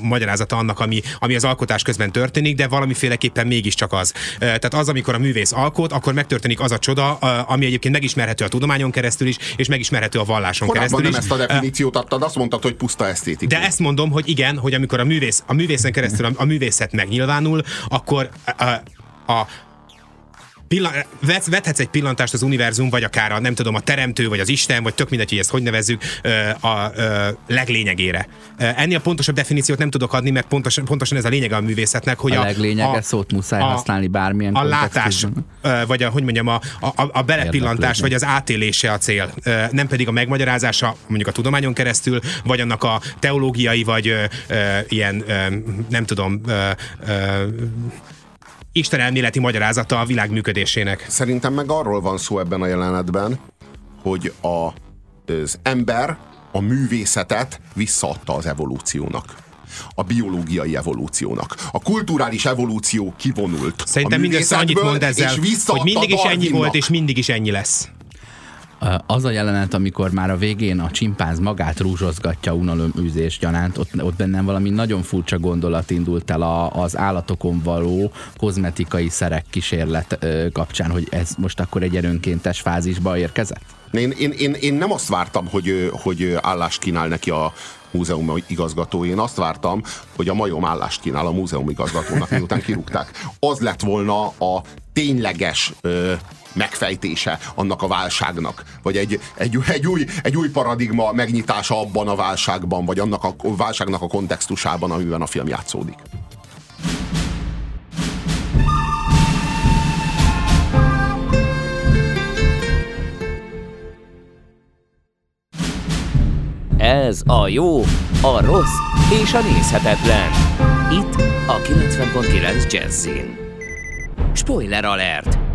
magyarázata annak, ami, ami az alkotás közben történik, de valamiféleképpen mégiscsak az. Tehát az, amikor a művész alkot, akkor megtörténik az a csoda, ami egyébként megismerhető a tudományon keresztül is, és megismerhető a valláson Korábban keresztül nem is. ezt a definíciót adtad, azt mondtad, hogy puszta esztétikus. De ezt mondom, hogy igen, hogy amikor a művész, a művészen keresztül a, a művészet megnyilvánul, akkor a, a, pillan- vet, vethetsz egy pillantást az univerzum, vagy akár a, nem tudom, a teremtő, vagy az Isten, vagy tök mindegy, hogy ezt hogy nevezzük, a, a leglényegére. Ennél pontosabb definíciót nem tudok adni, mert pontosan, pontosan ez a lényege a művészetnek, hogy a, a leglényege a, szót muszáj a, használni bármilyen A látás, vagy a, hogy mondjam, a, a, a belepillantás, vagy az átélése a cél. Nem pedig a megmagyarázása, mondjuk a tudományon keresztül, vagy annak a teológiai, vagy ilyen, nem tudom, Isten elméleti magyarázata a világ működésének. Szerintem meg arról van szó ebben a jelenetben, hogy a, az ember a művészetet visszaadta az evolúciónak a biológiai evolúciónak. A kulturális evolúció kivonult. Szerintem mindössze annyit mond ezzel, hogy mindig is ennyi volt, és mindig is ennyi lesz. Az a jelenet, amikor már a végén a csimpánz magát rúzsozgatja unaloműzés gyanánt, ott, ott bennem valami nagyon furcsa gondolat indult el a, az állatokon való kozmetikai szerek kísérlet ö, kapcsán, hogy ez most akkor egy erőnkéntes fázisba érkezett? Én, én, én, én nem azt vártam, hogy, hogy állást kínál neki a múzeum igazgató. Én azt vártam, hogy a majom állást kínál a múzeum igazgatónak, miután kirúgták. Az lett volna a tényleges ö, megfejtése annak a válságnak, vagy egy, egy, egy, új, egy új paradigma megnyitása abban a válságban, vagy annak a válságnak a kontextusában, amiben a film játszódik. Ez a jó, a rossz és a nézhetetlen. Itt a 90.9 Jazzin. Spoiler alert!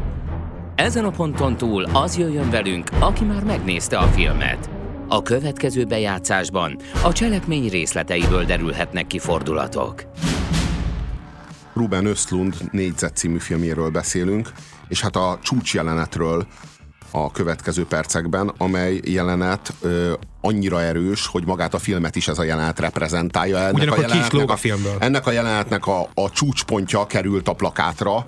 Ezen a ponton túl az jöjjön velünk, aki már megnézte a filmet. A következő bejátszásban a cselekmény részleteiből derülhetnek ki fordulatok. Ruben Östlund négyzet című filmjéről beszélünk, és hát a csúcsjelenetről a következő percekben, amely jelenet ö, annyira erős, hogy magát a filmet is ez a jelenet reprezentálja. Ennek Ugyanakkor a jelenetnek, a, a filmből. Ennek a jelenetnek a, a csúcspontja került a plakátra,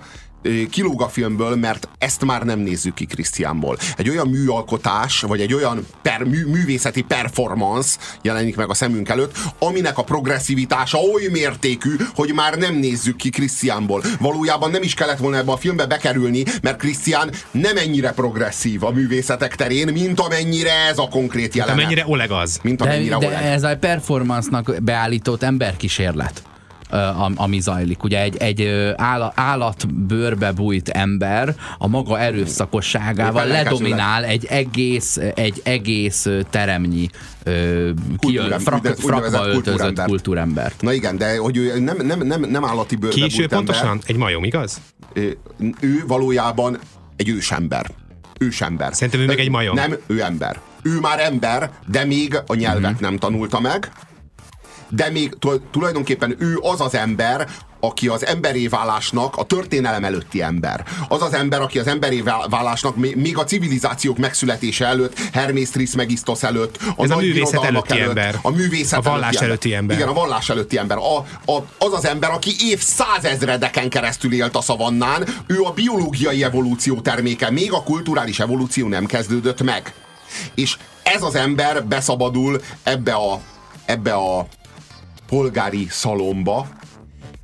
kilóg a filmből, mert ezt már nem nézzük ki Krisztiánból. Egy olyan műalkotás, vagy egy olyan per, mű, művészeti performance jelenik meg a szemünk előtt, aminek a progresszivitása oly mértékű, hogy már nem nézzük ki Krisztiánból. Valójában nem is kellett volna ebbe a filmbe bekerülni, mert Krisztián nem ennyire progresszív a művészetek terén, mint amennyire ez a konkrét jelenet. Mint amennyire Oleg az. Mint amennyire de, Oleg. de ez a performance-nak beállított emberkísérlet ami zajlik. Ugye egy, egy állatbőrbe bújt ember a maga erőszakosságával ledominál egy egész, egy egész teremnyi Kultúrem, frak, frakba öltözött kultúrembert. Na igen, de hogy ő nem, nem, nem, nem állati bőrbe Ki is ő pontosan? Ember, egy majom, igaz? Ő valójában egy ősember. Ősember. Szerintem ő még egy majom. Nem, ő ember. Ő már ember, de még a nyelvet mm-hmm. nem tanulta meg, de még tulajdonképpen ő az az ember, aki az emberé válásnak a történelem előtti ember. Az az ember, aki az emberé válásnak még a civilizációk megszületése előtt, Hermész Trismegistos előtt, a, Ez a művészet előtti előtt, ember. A művészet a vallás előtti, előtti ember. Igen, a vallás előtti ember. A, a, az az ember, aki év százezredeken keresztül élt a szavannán, ő a biológiai evolúció terméke, még a kulturális evolúció nem kezdődött meg. És ez az ember beszabadul ebbe a, ebbe a polgári szalomba,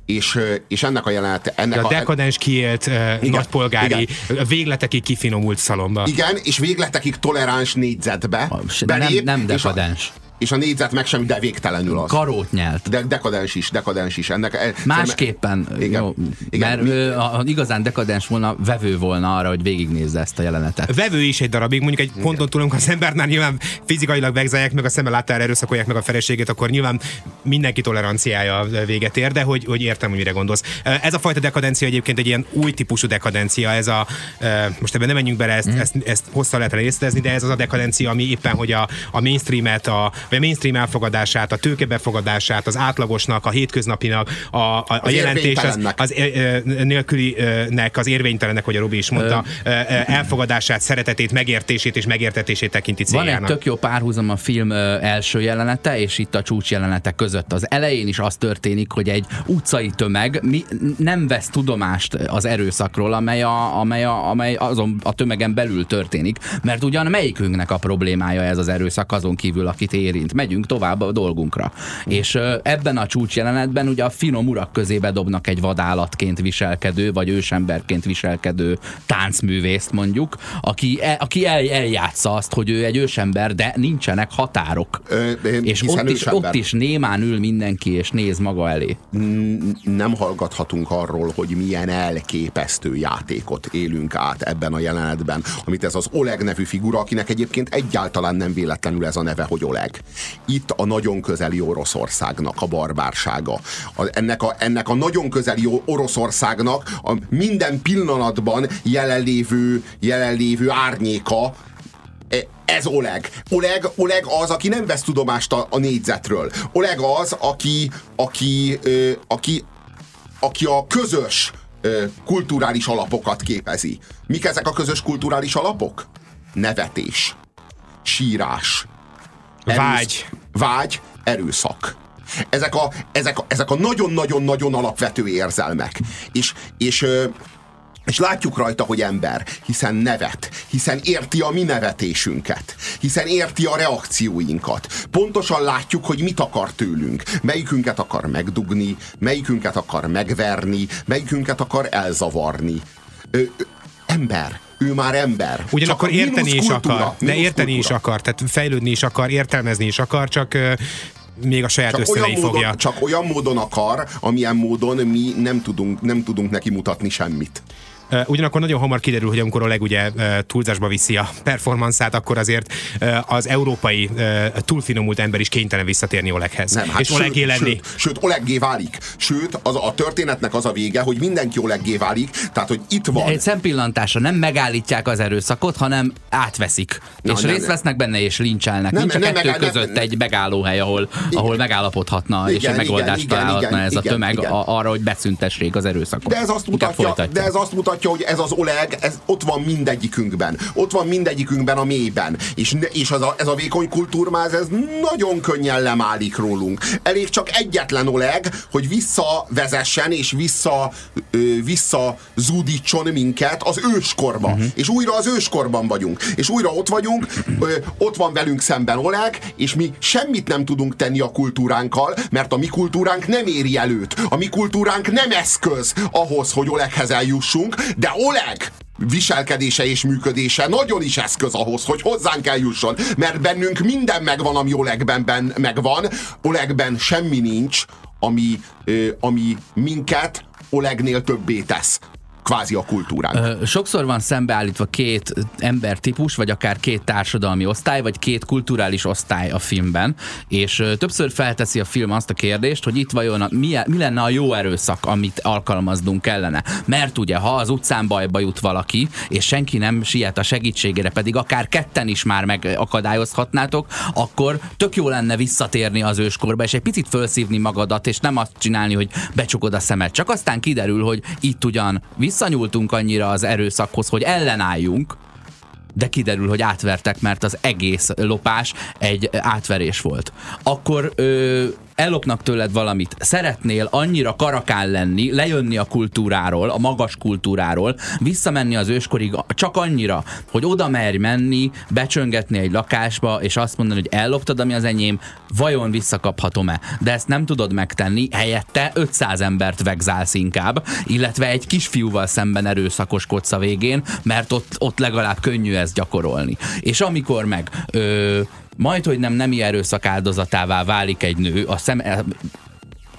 és, és ennek a jelenet... Ennek a, a dekadens kiélt igen, nagypolgári, igen. végletekig kifinomult szalomba. Igen, és végletekig toleráns négyzetbe. Belép, nem, nem dekadens és a négyzet meg sem, de végtelenül az. Karót nyelt. De, dekadens is, dekadens is. Ennek, e- Másképpen, igen, jó, igen, mert mi, a, igazán dekadens volna, vevő volna arra, hogy végignézze ezt a jelenetet. Vevő is egy darabig, mondjuk egy ponton túl, amikor az embernál nyilván fizikailag vegzálják meg a szemmel láttára erőszakolják meg a feleségét, akkor nyilván mindenki toleranciája véget ér, de hogy, hogy értem, hogy mire gondolsz. Ez a fajta dekadencia egyébként egy ilyen új típusú dekadencia, ez a, most ebben nem menjünk bele, ezt, mm. ezt, ezt hosszan lehet részletezni, de ez az a dekadencia, ami éppen, hogy a, a mainstreamet, a, vagy a mainstream elfogadását, a tőke befogadását, az átlagosnak, a hétköznapinak, a, a, a jelentés az, az nélkülinek, az érvénytelennek, hogy a Robi is mondta, Ö... elfogadását, szeretetét, megértését és megértetését tekinti céljának. Van egy tök jó párhuzam a film első jelenete és itt a csúcs jelenete között. Az elején is az történik, hogy egy utcai tömeg mi, nem vesz tudomást az erőszakról, amely, a, amely, a, amely azon a tömegen belül történik, mert ugyan melyikünknek a problémája ez az erőszak azon kívül, akit éri érint, megyünk tovább a dolgunkra. És ebben a csúcs jelenetben ugye a finom urak közébe dobnak egy vadállatként viselkedő, vagy ősemberként viselkedő táncművészt mondjuk, aki, el, aki el, eljátsza azt, hogy ő egy ősember, de nincsenek határok. Ö, és ott is, ott is némán ül mindenki, és néz maga elé. Nem hallgathatunk arról, hogy milyen elképesztő játékot élünk át ebben a jelenetben, amit ez az Oleg nevű figura, akinek egyébként egyáltalán nem véletlenül ez a neve, hogy Oleg. Itt a nagyon közeli Oroszországnak a barbársága. A, ennek, a, ennek a nagyon közeli Oroszországnak a minden pillanatban jelenlévő, jelenlévő árnyéka e, ez Oleg. Oleg. Oleg az, aki nem vesz tudomást a, a négyzetről. Oleg az, aki, aki, ö, aki, aki a közös ö, kulturális alapokat képezi. Mik ezek a közös kulturális alapok? Nevetés, sírás, Vágy. Vágy, erőszak. Ezek a, ezek, a, ezek a nagyon-nagyon-nagyon alapvető érzelmek. És, és, és látjuk rajta, hogy ember, hiszen nevet, hiszen érti a mi nevetésünket, hiszen érti a reakcióinkat. Pontosan látjuk, hogy mit akar tőlünk. Melyikünket akar megdugni, melyikünket akar megverni, melyikünket akar elzavarni. Ö, ember, ő már ember. Ugyanakkor csak érteni is akar, de érteni kultúra. is akar, tehát fejlődni is akar, értelmezni is akar, csak még a saját csak olyan módon, fogja. Csak olyan módon akar, amilyen módon mi nem tudunk, nem tudunk neki mutatni semmit. Ugyanakkor nagyon hamar kiderül, hogy amikor Oleg ugye túlzásba viszi a performanszát, akkor azért az európai túlfinomult ember is kénytelen visszatérni Oleghez. Nem, hát és Olegé lenni. Sőt, sőt, Oleggé válik. Sőt, az, a történetnek az a vége, hogy mindenki Oleggé válik, tehát hogy itt van. Egy szempillantásra nem megállítják az erőszakot, hanem átveszik. Na, és nem, részt vesznek benne, és lincselnek. Nem, Nincs nem, a kettő megáll, között nem, egy megállóhely, ahol, ahol megállapodhatna, igen, és egy megoldást igen, találhatna igen, ez igen, a tömeg igen. arra, hogy beszüntessék az erőszakot. De ez azt mutatja, de ez azt mutatja mutatja, hogy ez az Oleg, ez ott van mindegyikünkben. Ott van mindegyikünkben a mélyben. És, és az a, ez a vékony kultúrmáz, ez nagyon könnyen lemálik rólunk. Elég csak egyetlen Oleg, hogy visszavezessen és vissza, ö, vissza zúdítson minket az őskorba. Uh-huh. És újra az őskorban vagyunk. És újra ott vagyunk, ö, ott van velünk szemben Oleg, és mi semmit nem tudunk tenni a kultúránkkal, mert a mi kultúránk nem éri előtt. A mi kultúránk nem eszköz ahhoz, hogy Oleghez eljussunk, de Oleg viselkedése és működése nagyon is eszköz ahhoz, hogy hozzánk eljusson, mert bennünk minden megvan, ami Olegben ben, megvan, Olegben semmi nincs, ami, ami minket Olegnél többé tesz kvázi a kultúránk. Sokszor van szembeállítva két embertípus, vagy akár két társadalmi osztály, vagy két kulturális osztály a filmben, és többször felteszi a film azt a kérdést, hogy itt vajon a, mi, mi lenne a jó erőszak, amit alkalmaznunk kellene. Mert ugye, ha az utcán bajba jut valaki, és senki nem siet a segítségére, pedig akár ketten is már megakadályozhatnátok, akkor tök jó lenne visszatérni az őskorba, és egy picit felszívni magadat, és nem azt csinálni, hogy becsukod a szemed. Csak aztán kiderül, hogy itt ugyan vissza visszanyúltunk annyira az erőszakhoz, hogy ellenálljunk, de kiderül, hogy átvertek, mert az egész lopás egy átverés volt. Akkor ö, ellopnak tőled valamit, szeretnél annyira karakán lenni, lejönni a kultúráról, a magas kultúráról, visszamenni az őskorig csak annyira, hogy oda merj menni, becsöngetni egy lakásba, és azt mondani, hogy elloptad, ami az enyém, vajon visszakaphatom-e? De ezt nem tudod megtenni, helyette 500 embert vegzálsz inkább, illetve egy kisfiúval szemben erőszakoskodsz a végén, mert ott, ott legalább könnyű ezt gyakorolni. És amikor meg ö, majd, hogy nem nemi erőszak áldozatává válik egy nő, a szem,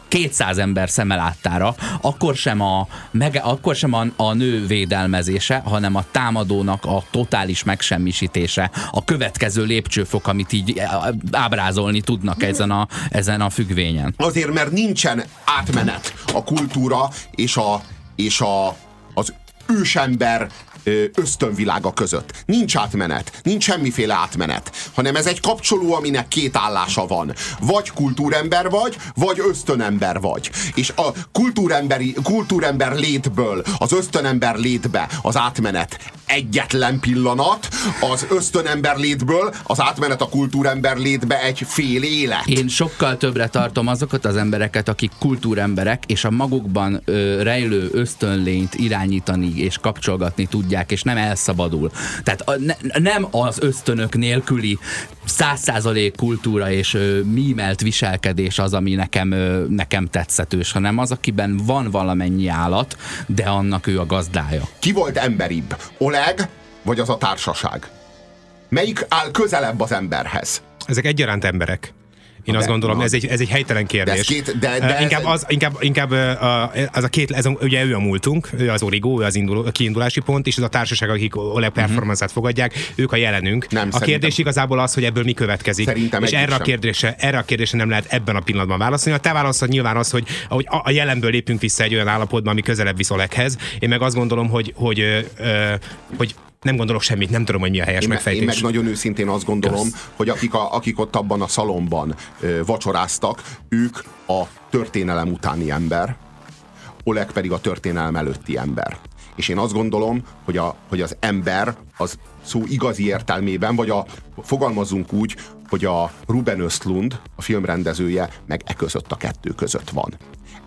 200 ember szeme láttára, akkor sem a, meg, akkor sem a, a nő védelmezése, hanem a támadónak a totális megsemmisítése, a következő lépcsőfok, amit így ábrázolni tudnak ezen a, ezen a függvényen. Azért, mert nincsen átmenet a kultúra és, a, és a, az ősember ösztönvilága között. Nincs átmenet, nincs semmiféle átmenet, hanem ez egy kapcsoló, aminek két állása van. Vagy kultúrember vagy, vagy ösztönember vagy. És a kultúremberi, kultúrember létből az ösztönember létbe az átmenet egyetlen pillanat, az ösztönember létből az átmenet a kultúrember létbe egy fél élet. Én sokkal többre tartom azokat az embereket, akik kultúremberek, és a magukban ö, rejlő ösztönlényt irányítani és kapcsolgatni tudják, és nem elszabadul. Tehát a, ne, nem az ösztönök nélküli százszázalék kultúra és ö, mímelt viselkedés az, ami nekem, ö, nekem tetszetős, hanem az, akiben van valamennyi állat, de annak ő a gazdája. Ki volt emberibb? Oleg, vagy az a társaság? Melyik áll közelebb az emberhez? Ezek egyaránt emberek. Én de, azt gondolom, ez egy, ez egy helytelen kérdés. De két, de, de uh, inkább, az, inkább, inkább uh, az a két, ez a, ugye ő a múltunk, ő az origó, ő az induló, a kiindulási pont, és az a társaság, akik Oleg mhm. performance fogadják, ők a jelenünk. Nem, a kérdés szerintem. igazából az, hogy ebből mi következik. Szerintem és erre a, kérdésre, erre a kérdésre nem lehet ebben a pillanatban válaszolni. A te válaszod nyilván az, hogy ahogy a, a jelenből lépünk vissza egy olyan állapotban, ami közelebb visz Oleghez. Én meg azt gondolom, hogy, hogy, hogy, hogy nem gondolok semmit, nem tudom, hogy mi a helyes én megfejtés. Én meg nagyon őszintén azt gondolom, Kösz. hogy akik, a, akik ott abban a szalomban ö, vacsoráztak, ők a történelem utáni ember, Oleg pedig a történelem előtti ember. És én azt gondolom, hogy, a, hogy az ember az szó igazi értelmében, vagy a, fogalmazunk úgy, hogy a Ruben Östlund, a filmrendezője, meg e között a kettő között van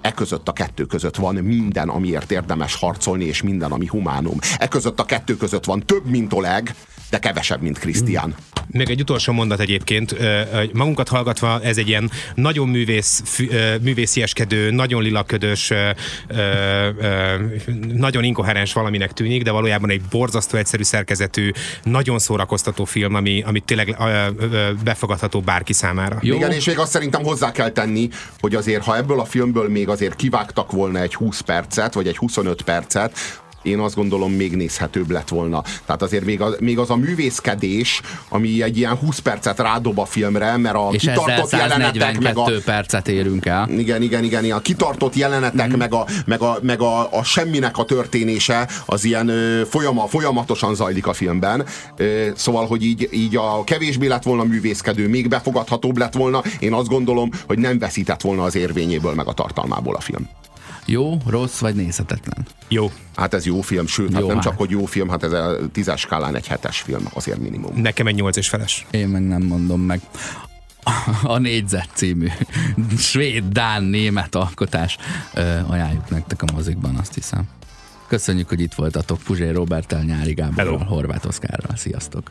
e között a kettő között van minden, amiért érdemes harcolni, és minden, ami humánum. E között a kettő között van több, mint Oleg, de kevesebb, mint Krisztián. Még egy utolsó mondat egyébként, magunkat hallgatva ez egy ilyen nagyon művész, művészieskedő, nagyon lilaködös, nagyon inkoherens valaminek tűnik, de valójában egy borzasztó egyszerű szerkezetű, nagyon szórakoztató film, ami, ami tényleg befogadható bárki számára. Jó. Igen, és még azt szerintem hozzá kell tenni, hogy azért, ha ebből a filmből még azért kivágtak volna egy 20 percet, vagy egy 25 percet, én azt gondolom még nézhetőbb lett volna. Tehát azért még az, még az a művészkedés, ami egy ilyen 20 percet rádob a filmre, mert a és kitartott jelenetek meg a... percet érünk el. Igen, igen, igen, a kitartott jelenetek mm. meg, a, meg, a, meg a, a semminek a történése az ilyen ö, folyama, folyamatosan zajlik a filmben. Ö, szóval, hogy így, így a kevésbé lett volna művészkedő, még befogadhatóbb lett volna, én azt gondolom, hogy nem veszített volna az érvényéből meg a tartalmából a film. Jó, rossz vagy nézhetetlen? Jó. Hát ez jó film, sőt, hát jó, hát nem hát. csak, hogy jó film, hát ez a tízes skálán egy hetes film, azért minimum. Nekem egy nyolc és feles. Én meg nem mondom meg. A négyzet című svéd, dán, német alkotás. Ö, ajánljuk nektek a mozikban, azt hiszem. Köszönjük, hogy itt voltatok Puzsé Robertel, Nyári Gáborral, Horváth Oszkárral. Sziasztok!